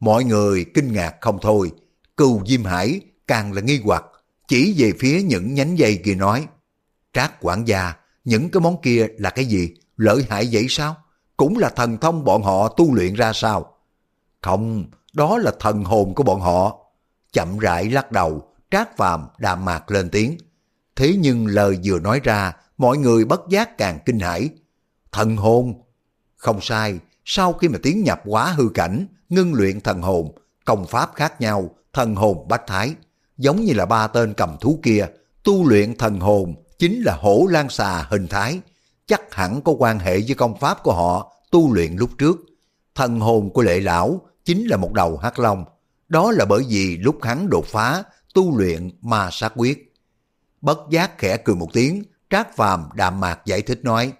Mọi người kinh ngạc không thôi, cừu Diêm Hải càng là nghi hoặc, chỉ về phía những nhánh dây kia nói. Trác quản gia, những cái món kia là cái gì? Lợi hại vậy sao? Cũng là thần thông bọn họ tu luyện ra sao? Không, đó là thần hồn của bọn họ. Chậm rãi lắc đầu, Trác Phàm đạm mạc lên tiếng. Thế nhưng lời vừa nói ra, mọi người bất giác càng kinh hãi. Thần hồn? Không sai, sau khi mà tiến nhập quá hư cảnh, ngưng luyện thần hồn, công pháp khác nhau, thần hồn bách thái, giống như là ba tên cầm thú kia, tu luyện thần hồn chính là hổ lan xà hình thái, chắc hẳn có quan hệ với công pháp của họ tu luyện lúc trước. Thần hồn của lệ lão chính là một đầu hắc long, đó là bởi vì lúc hắn đột phá tu luyện ma sát quyết. Bất giác khẽ cười một tiếng, Trác Phàm đạm mạc giải thích nói,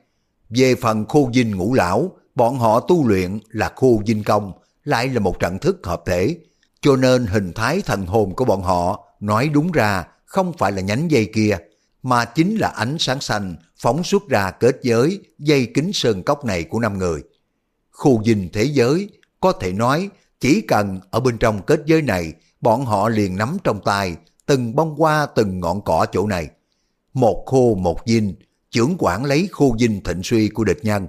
về phần khô dinh ngũ lão, bọn họ tu luyện là khô dinh công, lại là một trận thức hợp thể, cho nên hình thái thần hồn của bọn họ nói đúng ra không phải là nhánh dây kia, mà chính là ánh sáng xanh phóng xuất ra kết giới dây kính sơn cốc này của năm người. Khu dinh thế giới có thể nói chỉ cần ở bên trong kết giới này bọn họ liền nắm trong tay từng bông hoa từng ngọn cỏ chỗ này. Một khô một dinh, trưởng quản lấy khô dinh thịnh suy của địch nhân,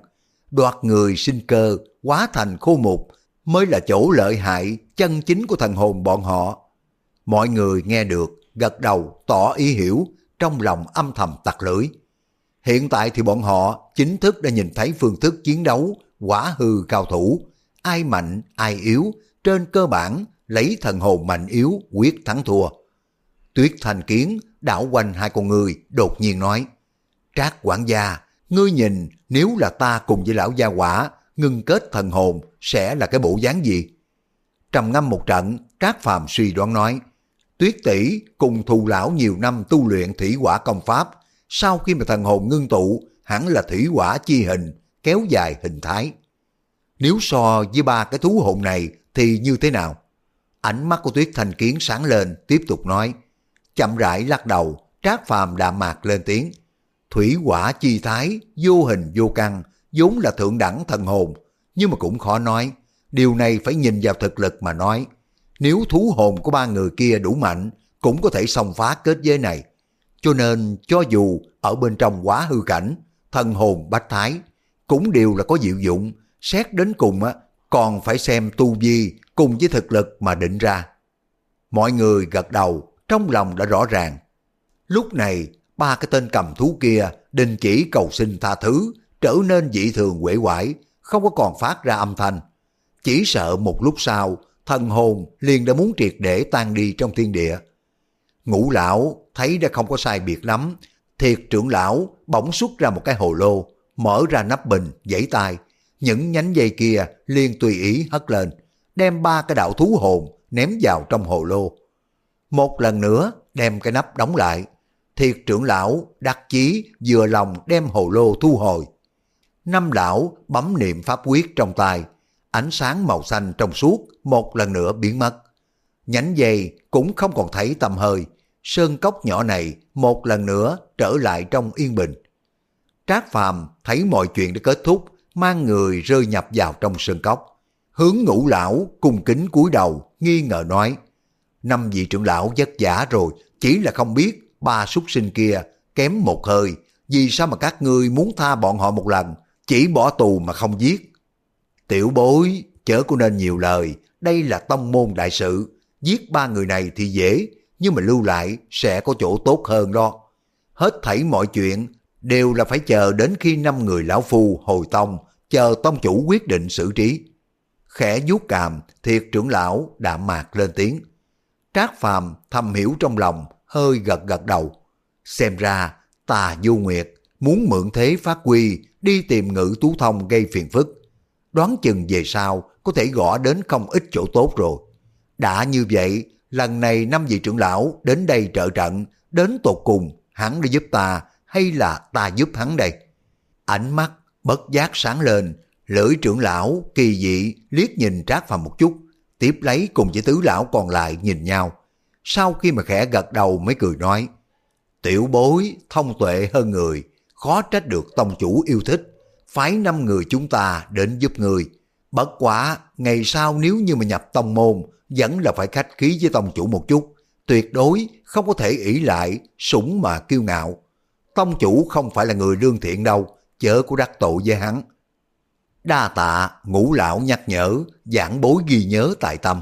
đoạt người sinh cơ, hóa thành khô mục, mới là chỗ lợi hại chân chính của thần hồn bọn họ. Mọi người nghe được, gật đầu, tỏ ý hiểu, trong lòng âm thầm tặc lưỡi. Hiện tại thì bọn họ chính thức đã nhìn thấy phương thức chiến đấu, quả hư cao thủ, ai mạnh, ai yếu, trên cơ bản lấy thần hồn mạnh yếu quyết thắng thua. Tuyết thành kiến đảo quanh hai con người đột nhiên nói, Trác quản gia, ngươi nhìn nếu là ta cùng với lão gia quả ngưng kết thần hồn sẽ là cái bộ dáng gì? Trầm ngâm một trận, Trác Phàm suy đoán nói, Tuyết tỷ cùng thù lão nhiều năm tu luyện thủy quả công pháp, sau khi mà thần hồn ngưng tụ, hẳn là thủy quả chi hình, kéo dài hình thái. Nếu so với ba cái thú hồn này thì như thế nào? Ánh mắt của Tuyết Thành Kiến sáng lên, tiếp tục nói, chậm rãi lắc đầu, Trác Phàm đạm mạc lên tiếng, thủy quả chi thái, vô hình vô căn, vốn là thượng đẳng thần hồn, nhưng mà cũng khó nói. Điều này phải nhìn vào thực lực mà nói. Nếu thú hồn của ba người kia đủ mạnh, cũng có thể xông phá kết giới này. Cho nên, cho dù ở bên trong quá hư cảnh, thần hồn bách thái, cũng đều là có diệu dụng, xét đến cùng á, còn phải xem tu vi cùng với thực lực mà định ra. Mọi người gật đầu, trong lòng đã rõ ràng. Lúc này, ba cái tên cầm thú kia đình chỉ cầu xin tha thứ, trở nên dị thường quể quải, không có còn phát ra âm thanh. Chỉ sợ một lúc sau, thần hồn liền đã muốn triệt để tan đi trong thiên địa. Ngũ lão thấy đã không có sai biệt lắm, thiệt trưởng lão bỗng xuất ra một cái hồ lô, mở ra nắp bình, giãy tay, những nhánh dây kia liền tùy ý hất lên, đem ba cái đạo thú hồn ném vào trong hồ lô. Một lần nữa đem cái nắp đóng lại, thiệt trưởng lão đắc chí vừa lòng đem hồ lô thu hồi. Năm lão bấm niệm pháp quyết trong tay, ánh sáng màu xanh trong suốt một lần nữa biến mất. Nhánh dây cũng không còn thấy tầm hơi, sơn cốc nhỏ này một lần nữa trở lại trong yên bình. Trác Phàm thấy mọi chuyện đã kết thúc, mang người rơi nhập vào trong sơn cốc. hướng ngũ lão cung kính cúi đầu, nghi ngờ nói, năm vị trưởng lão vất giả rồi, chỉ là không biết ba súc sinh kia kém một hơi, vì sao mà các ngươi muốn tha bọn họ một lần, chỉ bỏ tù mà không giết. Tiểu bối, chớ có nên nhiều lời, đây là tông môn đại sự, giết ba người này thì dễ, nhưng mà lưu lại sẽ có chỗ tốt hơn đó. Hết thảy mọi chuyện đều là phải chờ đến khi năm người lão phu hồi tông, chờ tông chủ quyết định xử trí. Khẽ vuốt càm, thiệt trưởng lão đạm mạc lên tiếng. Trác phàm thầm hiểu trong lòng, hơi gật gật đầu. Xem ra, tà du nguyệt, muốn mượn thế phát quy, đi tìm ngự tú thông gây phiền phức. Đoán chừng về sau, có thể gõ đến không ít chỗ tốt rồi. Đã như vậy, lần này năm vị trưởng lão đến đây trợ trận, đến tột cùng, hắn đã giúp ta hay là ta giúp hắn đây? Ánh mắt bất giác sáng lên, lưỡi trưởng lão kỳ dị liếc nhìn Trác Phàm một chút, tiếp lấy cùng với tứ lão còn lại nhìn nhau. Sau khi mà khẽ gật đầu mới cười nói, tiểu bối thông tuệ hơn người, khó trách được tông chủ yêu thích, phái năm người chúng ta đến giúp người. Bất quá, ngày sau nếu như mà nhập tông môn, vẫn là phải khách khí với tông chủ một chút, tuyệt đối không có thể ỷ lại, sủng mà kiêu ngạo. Tông chủ không phải là người lương thiện đâu, chớ có đắc tội với hắn. Đa tạ, ngũ lão nhắc nhở, giảng bối ghi nhớ tại tâm.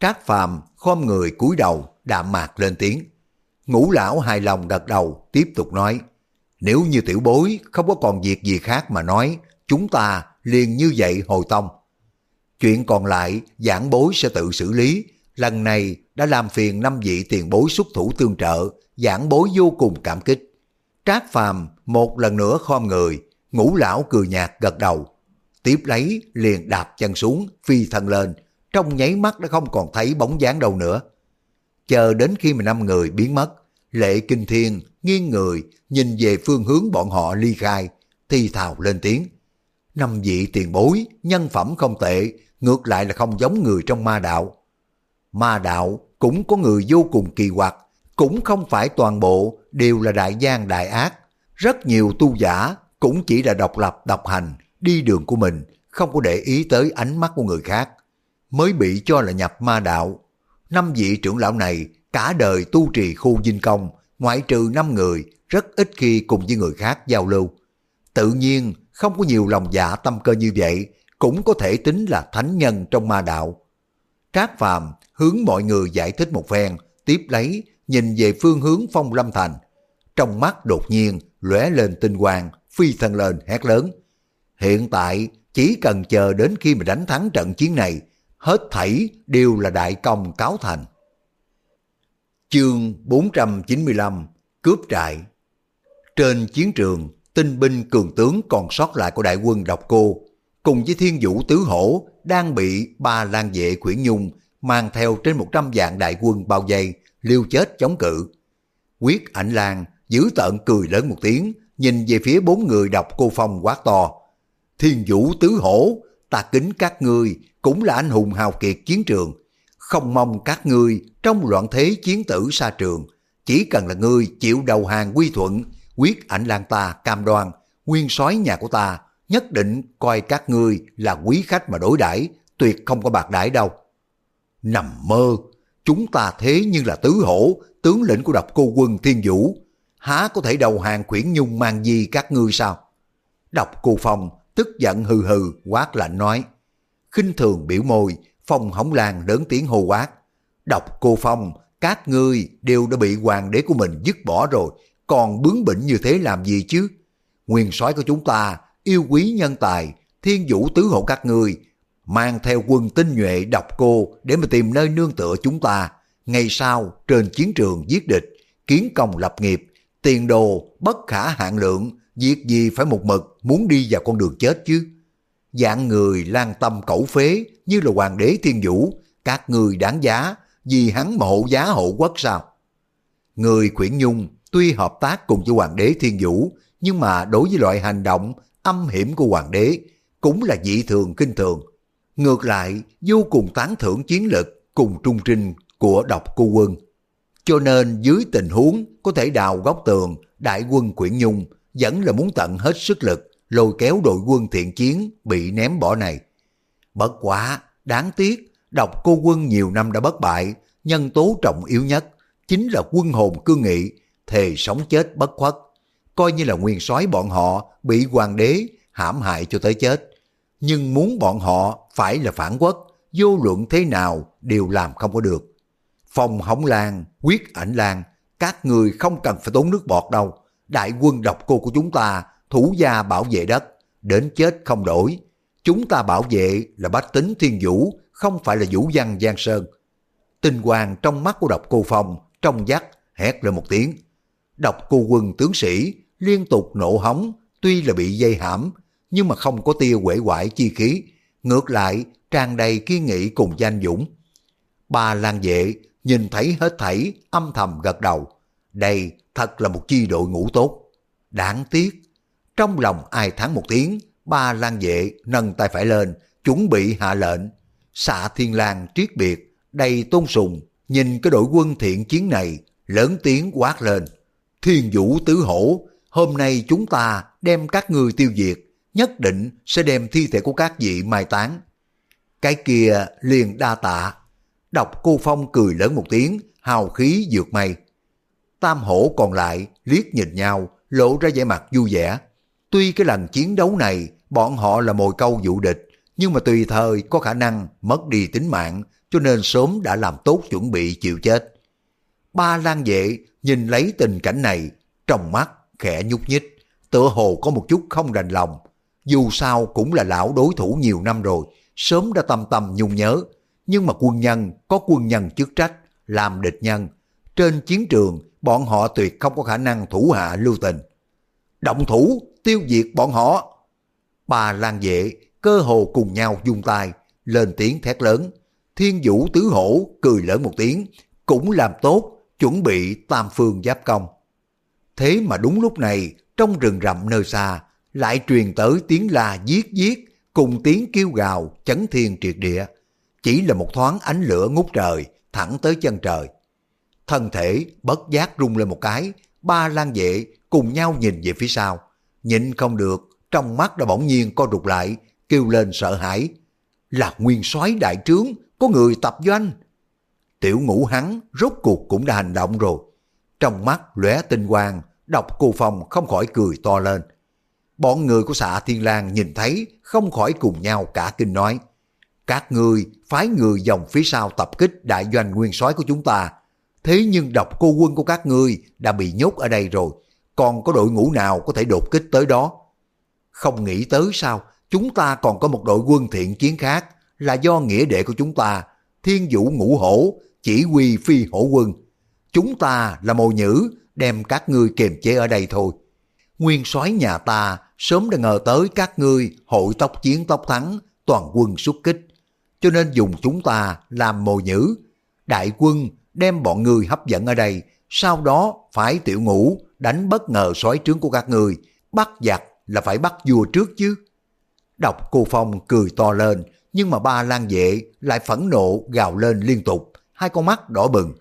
Trác phàm khom người cúi đầu, đạm mạc lên tiếng. Ngũ lão hài lòng gật đầu, tiếp tục nói. Nếu như tiểu bối không có còn việc gì khác mà nói, chúng ta liền như vậy hồi tông. Chuyện còn lại, giảng bối sẽ tự xử lý. Lần này đã làm phiền năm vị tiền bối xuất thủ tương trợ, giảng bối vô cùng cảm kích. Trác phàm một lần nữa khom người, ngũ lão cười nhạt gật đầu. Tiếp lấy liền đạp chân xuống, phi thân lên, trong nháy mắt đã không còn thấy bóng dáng đâu nữa. Chờ đến khi mà năm người biến mất, lệ kinh thiên nghiêng người nhìn về phương hướng bọn họ ly khai, thi thào lên tiếng. Năm vị tiền bối, nhân phẩm không tệ, ngược lại là không giống người trong ma đạo. Ma đạo cũng có người vô cùng kỳ quặc, cũng không phải toàn bộ đều là đại gian đại ác. Rất nhiều tu giả cũng chỉ là độc lập độc hành, đi đường của mình, không có để ý tới ánh mắt của người khác. Mới bị cho là nhập ma đạo. Năm vị trưởng lão này cả đời tu trì khu dinh công, ngoại trừ năm người, rất ít khi cùng với người khác giao lưu. Tự nhiên không có nhiều lòng dạ tâm cơ như vậy, cũng có thể tính là thánh nhân trong ma đạo. Trác Phàm hướng mọi người giải thích một phen, tiếp lấy nhìn về phương hướng phong lâm thành. Trong mắt đột nhiên lóe lên tinh quang, phi thân lên hét lớn. Hiện tại chỉ cần chờ đến khi mà đánh thắng trận chiến này, hết thảy đều là đại công cáo thành. Chương 495 Cướp trại Trên chiến trường, tinh binh cường tướng còn sót lại của đại quân độc cô, cùng với thiên vũ tứ hổ đang bị ba lan vệ khuyển nhung mang theo trên 100 vạn đại quân bao vây, liêu chết chống cự. Quyết ảnh lan giữ tợn cười lớn một tiếng, nhìn về phía bốn người độc cô phong quát to. Thiên vũ tứ hổ, ta kính các ngươi cũng là anh hùng hào kiệt chiến trường. Không mong các ngươi trong loạn thế chiến tử xa trường, chỉ cần là ngươi chịu đầu hàng quy thuận, quyết ảnh lan ta cam đoan, nguyên soái nhà của ta nhất định coi các ngươi là quý khách mà đối đãi tuyệt không có bạc đãi đâu. Nằm mơ, chúng ta thế nhưng là tứ hổ, tướng lĩnh của độc cô quân thiên vũ, há có thể đầu hàng khuyển nhung mang gì các ngươi sao? Độc cô Phong tức giận hừ hừ quát lạnh nói. khinh thường biểu môi, Phong hổng lan lớn tiếng hô quát. Độc cô Phong, các ngươi đều đã bị hoàng đế của mình dứt bỏ rồi, còn bướng bỉnh như thế làm gì chứ? Nguyên soái của chúng ta, yêu quý nhân tài, thiên vũ tứ hộ các ngươi, mang theo quân tinh nhuệ độc cô để mà tìm nơi nương tựa chúng ta. Ngày sau, trên chiến trường giết địch, kiến công lập nghiệp, tiền đồ bất khả hạn lượng, việc gì phải một mực muốn đi vào con đường chết chứ. Dạng người lan tâm cẩu phế như là hoàng đế thiên vũ, các người đáng giá, vì hắn mà hộ giá hộ quốc sao? Người Quyển Nhung tuy hợp tác cùng với hoàng đế thiên vũ, nhưng mà đối với loại hành động âm hiểm của hoàng đế cũng là dị thường kinh thường. Ngược lại, vô cùng tán thưởng chiến lực cùng trung trinh của độc cô quân. Cho nên dưới tình huống có thể đào góc tường, đại quân Quyển Nhung vẫn là muốn tận hết sức lực lôi kéo đội quân thiện chiến bị ném bỏ này. Bất quá, đáng tiếc, độc cô quân nhiều năm đã bất bại, nhân tố trọng yếu nhất chính là quân hồn cương nghị, thề sống chết bất khuất. Coi như là nguyên soái bọn họ bị hoàng đế hãm hại cho tới chết. Nhưng muốn bọn họ phải là phản quốc, vô luận thế nào đều làm không có được. Phòng hỏng lan, quyết ảnh lan, các người không cần phải tốn nước bọt đâu. Đại quân độc cô của chúng ta thủ gia bảo vệ đất, đến chết không đổi. Chúng ta bảo vệ là bách tính thiên vũ, không phải là vũ văn Giang Sơn. Tinh hoàng trong mắt của độc cô Phong, trong dắt, hét lên một tiếng. Độc cô quân tướng sĩ liên tục nổ hóng, tuy là bị dây hãm, nhưng mà không có tia quể quải chi khí, ngược lại tràn đầy kiên nghị cùng danh dũng. Ba lan vệ nhìn thấy hết thảy âm thầm gật đầu. Đây thật là một chi đội ngũ tốt. Đáng tiếc, trong lòng ai thắng một tiếng, ba lan vệ nâng tay phải lên, chuẩn bị hạ lệnh. Xạ thiên lang triết biệt, đầy tôn sùng, nhìn cái đội quân thiện chiến này, lớn tiếng quát lên. Thiên vũ tứ hổ, hôm nay chúng ta đem các ngươi tiêu diệt, nhất định sẽ đem thi thể của các vị mai táng. Cái kia liền đa tạ. Đọc cô Phong cười lớn một tiếng, hào khí dược mây. Tam hổ còn lại liếc nhìn nhau, lộ ra vẻ mặt vui vẻ. Tuy cái lần chiến đấu này bọn họ là mồi câu dụ địch, nhưng mà tùy thời có khả năng mất đi tính mạng, cho nên sớm đã làm tốt chuẩn bị chịu chết. Ba lan vệ nhìn lấy tình cảnh này, trong mắt khẽ nhúc nhích, tựa hồ có một chút không đành lòng. Dù sao cũng là lão đối thủ nhiều năm rồi, sớm đã tâm tâm nhung nhớ. Nhưng mà quân nhân có quân nhân chức trách, làm địch nhân. Trên chiến trường, bọn họ tuyệt không có khả năng thủ hạ lưu tình. Động thủ, tiêu diệt bọn họ. Bà lan vệ, cơ hồ cùng nhau dung tay, lên tiếng thét lớn. Thiên vũ tứ hổ cười lớn một tiếng, cũng làm tốt, chuẩn bị tam phương giáp công. Thế mà đúng lúc này, trong rừng rậm nơi xa, lại truyền tới tiếng la giết giết, cùng tiếng kêu gào chấn thiên triệt địa. Chỉ là một thoáng ánh lửa ngút trời, thẳng tới chân trời. Thân thể bất giác rung lên một cái, ba lan vệ cùng nhau nhìn về phía sau. Nhịn không được, trong mắt đã bỗng nhiên co rụt lại, kêu lên sợ hãi. Là nguyên soái đại trướng, có người tập doanh. Tiểu ngũ hắn rốt cuộc cũng đã hành động rồi. Trong mắt lóe tinh quang, đọc cô phòng không khỏi cười to lên. Bọn người của xạ Thiên lang nhìn thấy không khỏi cùng nhau cả kinh nói. Các người phái người dòng phía sau tập kích đại doanh nguyên soái của chúng ta. Thế nhưng độc cô quân của các ngươi đã bị nhốt ở đây rồi. Còn có đội ngũ nào có thể đột kích tới đó? Không nghĩ tới sao, chúng ta còn có một đội quân thiện chiến khác là do nghĩa đệ của chúng ta, thiên vũ ngũ hổ, chỉ huy phi hổ quân. Chúng ta là mồi nhữ, đem các ngươi kiềm chế ở đây thôi. Nguyên soái nhà ta sớm đã ngờ tới các ngươi hội tóc chiến tóc thắng, toàn quân xuất kích. Cho nên dùng chúng ta làm mồi nhữ. Đại quân đem bọn người hấp dẫn ở đây, sau đó phải tiểu ngũ đánh bất ngờ soái trướng của các người, bắt giặc là phải bắt vua trước chứ. Đọc cô Phong cười to lên, nhưng mà ba lan vệ lại phẫn nộ gào lên liên tục, hai con mắt đỏ bừng.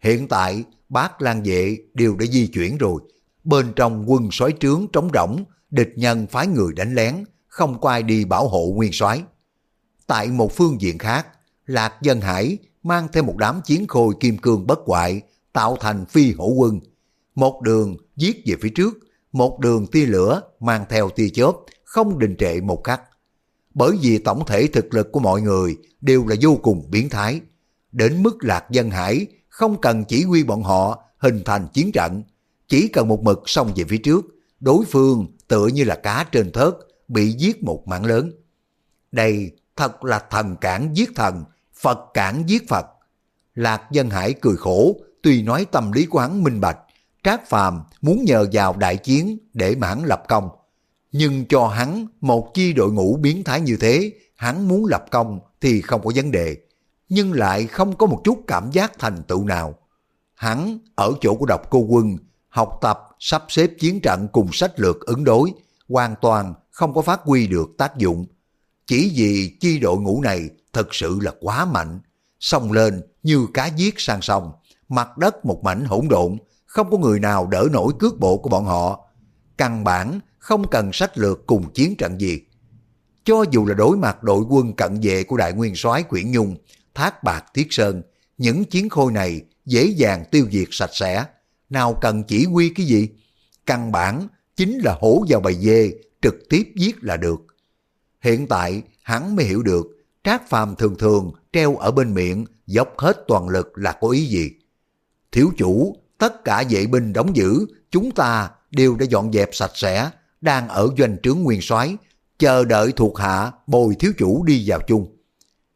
Hiện tại, bác lan vệ đều đã di chuyển rồi. Bên trong quân soái trướng trống rỗng, địch nhân phái người đánh lén, không có ai đi bảo hộ nguyên soái. Tại một phương diện khác, Lạc Dân Hải mang theo một đám chiến khôi kim cương bất hoại, tạo thành phi hổ quân. Một đường giết về phía trước, một đường tia lửa mang theo tia chớp, không đình trệ một khắc. Bởi vì tổng thể thực lực của mọi người đều là vô cùng biến thái. Đến mức Lạc Dân Hải không cần chỉ huy bọn họ hình thành chiến trận, chỉ cần một mực xông về phía trước, đối phương tựa như là cá trên thớt, bị giết một mảng lớn. Đây thật là thần cản giết thần, Phật cản giết Phật. Lạc Dân Hải cười khổ, tuy nói tâm lý của hắn minh bạch, Trác Phàm muốn nhờ vào đại chiến để mãn lập công. Nhưng cho hắn một chi đội ngũ biến thái như thế, hắn muốn lập công thì không có vấn đề. Nhưng lại không có một chút cảm giác thành tựu nào. Hắn ở chỗ của độc cô quân, học tập, sắp xếp chiến trận cùng sách lược ứng đối, hoàn toàn không có phát huy được tác dụng. Chỉ vì chi đội ngũ này thật sự là quá mạnh, xông lên như cá giết sang sông, mặt đất một mảnh hỗn độn, không có người nào đỡ nổi cước bộ của bọn họ. Căn bản không cần sách lược cùng chiến trận gì. cho dù là đối mặt đội quân cận vệ của đại nguyên soái Quyển Nhung, Thác Bạc Thiết Sơn, những chiến khôi này dễ dàng tiêu diệt sạch sẽ. Nào cần chỉ huy cái gì? Căn bản chính là hổ vào bầy dê, trực tiếp giết là được. Hiện tại hắn mới hiểu được Trác Phàm thường thường treo ở bên miệng dốc hết toàn lực là có ý gì. Thiếu chủ, tất cả vệ binh đóng giữ, chúng ta đều đã dọn dẹp sạch sẽ, đang ở doanh trướng nguyên soái chờ đợi thuộc hạ bồi thiếu chủ đi vào chung.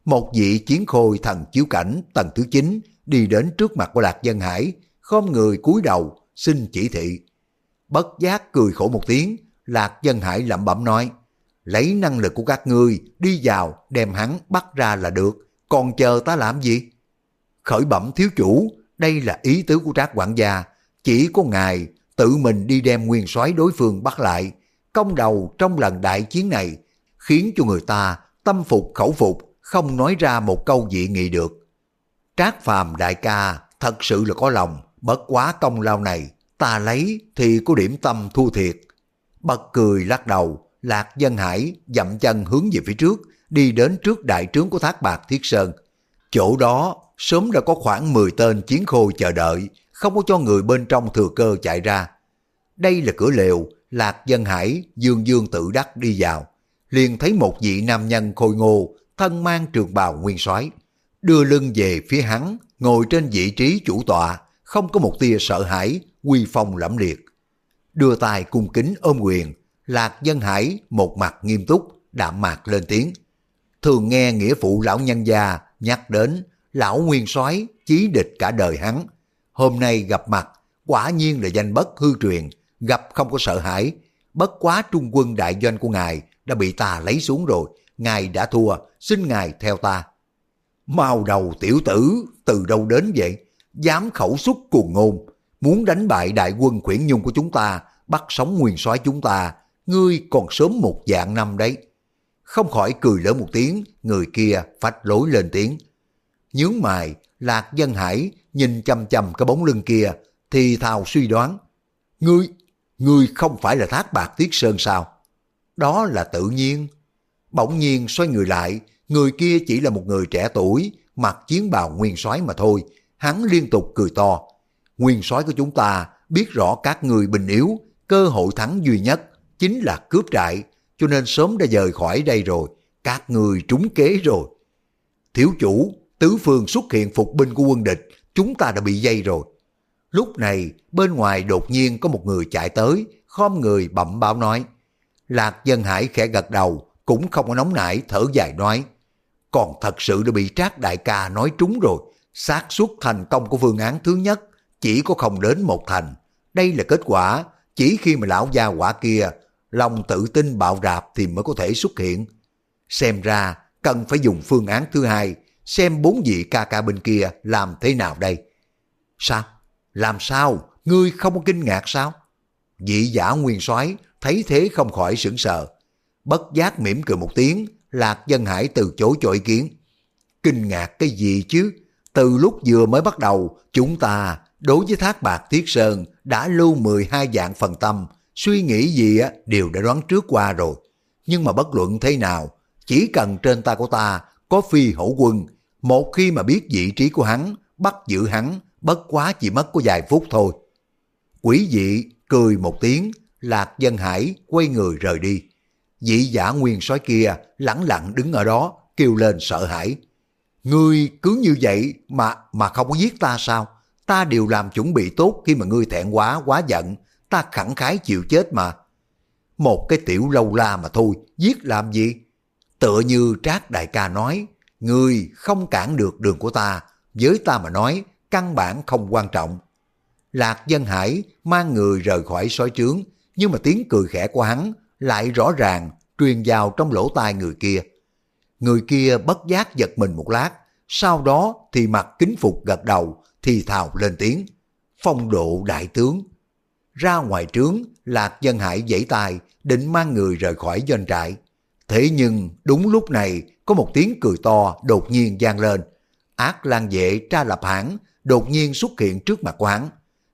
Một vị chiến khôi thần chiếu cảnh tầng thứ 9 đi đến trước mặt của Lạc Dân Hải, khom người cúi đầu, xin chỉ thị. Bất giác cười khổ một tiếng, Lạc Dân Hải lẩm bẩm nói, lấy năng lực của các ngươi đi vào đem hắn bắt ra là được, còn chờ ta làm gì? Khởi bẩm thiếu chủ, đây là ý tứ của trác quản gia, chỉ có ngài tự mình đi đem nguyên soái đối phương bắt lại, công đầu trong lần đại chiến này, khiến cho người ta tâm phục khẩu phục, không nói ra một câu dị nghị được. Trác phàm đại ca thật sự là có lòng, bất quá công lao này, ta lấy thì có điểm tâm thua thiệt. Bật cười lắc đầu, Lạc Dân Hải dậm chân hướng về phía trước, đi đến trước đại trướng của Thác Bạc Thiết Sơn. Chỗ đó sớm đã có khoảng 10 tên chiến khôi chờ đợi, không có cho người bên trong thừa cơ chạy ra. Đây là cửa lều, Lạc Dân Hải dương dương tự đắc đi vào, liền thấy một vị nam nhân khôi ngô, thân mang trường bào nguyên soái đưa lưng về phía hắn, ngồi trên vị trí chủ tọa, không có một tia sợ hãi, quy phong lẫm liệt. Đưa tay cung kính ôm quyền, Lạc Dân Hải một mặt nghiêm túc, đạm mạc lên tiếng. Thường nghe nghĩa phụ lão nhân gia nhắc đến lão nguyên soái chí địch cả đời hắn. Hôm nay gặp mặt, quả nhiên là danh bất hư truyền, gặp không có sợ hãi. Bất quá trung quân đại doanh của ngài đã bị ta lấy xuống rồi, ngài đã thua, xin ngài theo ta. Mau đầu tiểu tử, từ đâu đến vậy? Dám khẩu xuất cuồng ngôn, muốn đánh bại đại quân khuyển nhung của chúng ta, bắt sống nguyên soái chúng ta, ngươi còn sớm một dạng năm đấy. Không khỏi cười lớn một tiếng, người kia phách lối lên tiếng. Nhướng mày, Lạc Dân Hải nhìn chăm chăm cái bóng lưng kia, thì thào suy đoán. Ngươi, ngươi không phải là thác bạc tiết sơn sao? Đó là tự nhiên. Bỗng nhiên xoay người lại, người kia chỉ là một người trẻ tuổi, mặc chiến bào nguyên soái mà thôi. Hắn liên tục cười to. Nguyên soái của chúng ta biết rõ các người bình yếu, cơ hội thắng duy nhất chính là cướp trại, cho nên sớm đã rời khỏi đây rồi, các người trúng kế rồi. Thiếu chủ, tứ phương xuất hiện phục binh của quân địch, chúng ta đã bị dây rồi. Lúc này, bên ngoài đột nhiên có một người chạy tới, khom người bẩm báo nói. Lạc Dân Hải khẽ gật đầu, cũng không có nóng nảy thở dài nói. Còn thật sự đã bị Trác Đại ca nói trúng rồi, xác suất thành công của phương án thứ nhất chỉ có không đến một thành. Đây là kết quả, chỉ khi mà lão gia quả kia lòng tự tin bạo rạp thì mới có thể xuất hiện. Xem ra cần phải dùng phương án thứ hai, xem bốn vị ca ca bên kia làm thế nào đây. Sao? Làm sao? Ngươi không có kinh ngạc sao? Vị giả nguyên soái thấy thế không khỏi sững sờ. Bất giác mỉm cười một tiếng, Lạc Dân Hải từ chối cho ý kiến. Kinh ngạc cái gì chứ? Từ lúc vừa mới bắt đầu, chúng ta đối với thác bạc Thiết Sơn đã lưu 12 dạng phần tâm, suy nghĩ gì á đều đã đoán trước qua rồi. Nhưng mà bất luận thế nào, chỉ cần trên ta của ta có phi hổ quân, một khi mà biết vị trí của hắn, bắt giữ hắn, bất quá chỉ mất có vài phút thôi. Quỷ dị cười một tiếng, Lạc Dân Hải quay người rời đi. dị giả nguyên soái kia lẳng lặng đứng ở đó, kêu lên sợ hãi. Ngươi cứ như vậy mà mà không có giết ta sao? Ta đều làm chuẩn bị tốt khi mà ngươi thẹn quá, quá giận, ta khẳng khái chịu chết mà. Một cái tiểu lâu la mà thôi, giết làm gì? Tựa như Trác Đại ca nói, người không cản được đường của ta, với ta mà nói, căn bản không quan trọng. Lạc Dân Hải mang người rời khỏi sói trướng, nhưng mà tiếng cười khẽ của hắn lại rõ ràng truyền vào trong lỗ tai người kia. Người kia bất giác giật mình một lát, sau đó thì mặt kính phục gật đầu, thì thào lên tiếng. Phong độ đại tướng. Ra ngoài trướng, Lạc Dân Hải dãy tài, định mang người rời khỏi doanh trại. Thế nhưng đúng lúc này có một tiếng cười to đột nhiên vang lên. Ác lan vệ tra lập hãng đột nhiên xuất hiện trước mặt quán.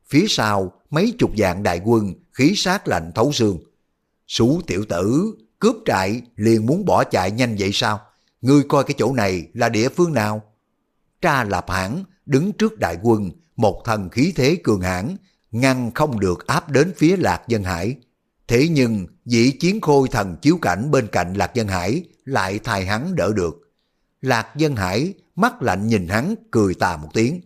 Phía sau mấy chục dạng đại quân khí sát lạnh thấu xương. Sú tiểu tử, cướp trại liền muốn bỏ chạy nhanh vậy sao? Ngươi coi cái chỗ này là địa phương nào? Tra Lạp Hãn đứng trước đại quân, một thần khí thế cường hãn ngăn không được áp đến phía Lạc Dân Hải. Thế nhưng vị chiến khôi thần chiếu cảnh bên cạnh Lạc Dân Hải lại thay hắn đỡ được. Lạc Dân Hải mắt lạnh nhìn hắn cười tà một tiếng.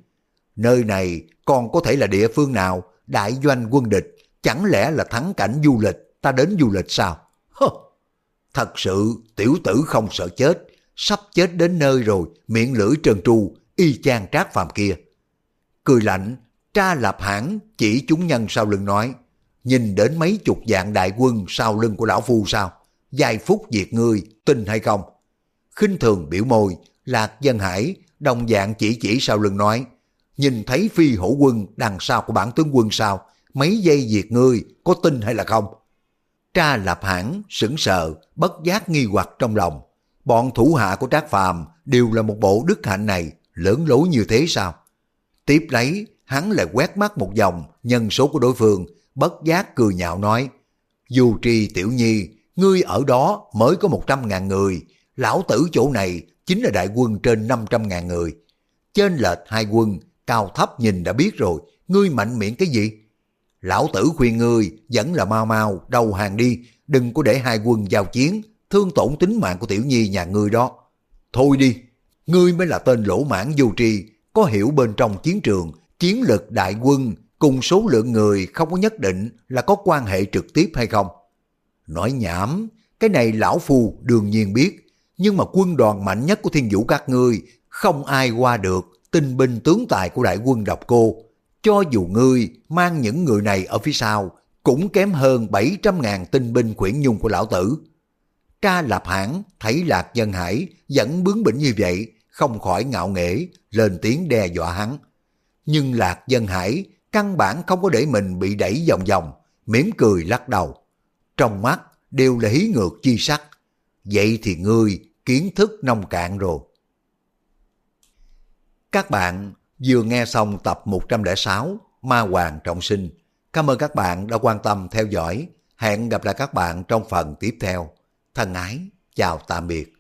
Nơi này còn có thể là địa phương nào đại doanh quân địch chẳng lẽ là thắng cảnh du lịch ta đến du lịch sao? Hơ, thật sự tiểu tử không sợ chết sắp chết đến nơi rồi miệng lưỡi trơn tru y chang trác phàm kia. Cười lạnh tra lập hãng chỉ chúng nhân sau lưng nói nhìn đến mấy chục dạng đại quân sau lưng của lão phu sao? Giai phút diệt ngươi, tin hay không? khinh thường biểu môi, Lạc Dân Hải đồng dạng chỉ chỉ sau lưng nói, nhìn thấy phi hổ quân đằng sau của bản tướng quân sao, mấy giây diệt ngươi, có tin hay là không? Tra lập hãn sững sờ, bất giác nghi hoặc trong lòng. Bọn thủ hạ của Trác Phàm đều là một bộ đức hạnh này, lớn lối như thế sao? Tiếp lấy, hắn lại quét mắt một vòng nhân số của đối phương, bất giác cười nhạo nói, dù trì tiểu nhi, ngươi ở đó mới có một trăm ngàn người, lão tử chỗ này chính là đại quân trên năm trăm ngàn người. Trên lệch hai quân, cao thấp nhìn đã biết rồi, ngươi mạnh miệng cái gì? Lão tử khuyên ngươi vẫn là mau mau đầu hàng đi, đừng có để hai quân giao chiến, thương tổn tính mạng của tiểu nhi nhà ngươi đó. Thôi đi, ngươi mới là tên lỗ mãn vô tri, có hiểu bên trong chiến trường, chiến lực đại quân cùng số lượng người không có nhất định là có quan hệ trực tiếp hay không. Nói nhảm, cái này lão phù đương nhiên biết, nhưng mà quân đoàn mạnh nhất của thiên vũ các ngươi không ai qua được tinh binh tướng tài của đại quân độc cô. Cho dù ngươi mang những người này ở phía sau, cũng kém hơn 700 ngàn tinh binh quyển nhung của lão tử. Tra Lạp Hãn thấy Lạc Dân Hải vẫn bướng bỉnh như vậy, không khỏi ngạo nghễ, lên tiếng đe dọa hắn. Nhưng Lạc Dân Hải căn bản không có để mình bị đẩy vòng vòng, mỉm cười lắc đầu. Trong mắt đều là hí ngược chi sắc. Vậy thì ngươi kiến thức nông cạn rồi. Các bạn vừa nghe xong tập 106 Ma Hoàng Trọng Sinh. Cảm ơn các bạn đã quan tâm theo dõi. Hẹn gặp lại các bạn trong phần tiếp theo. Thân ái, chào tạm biệt.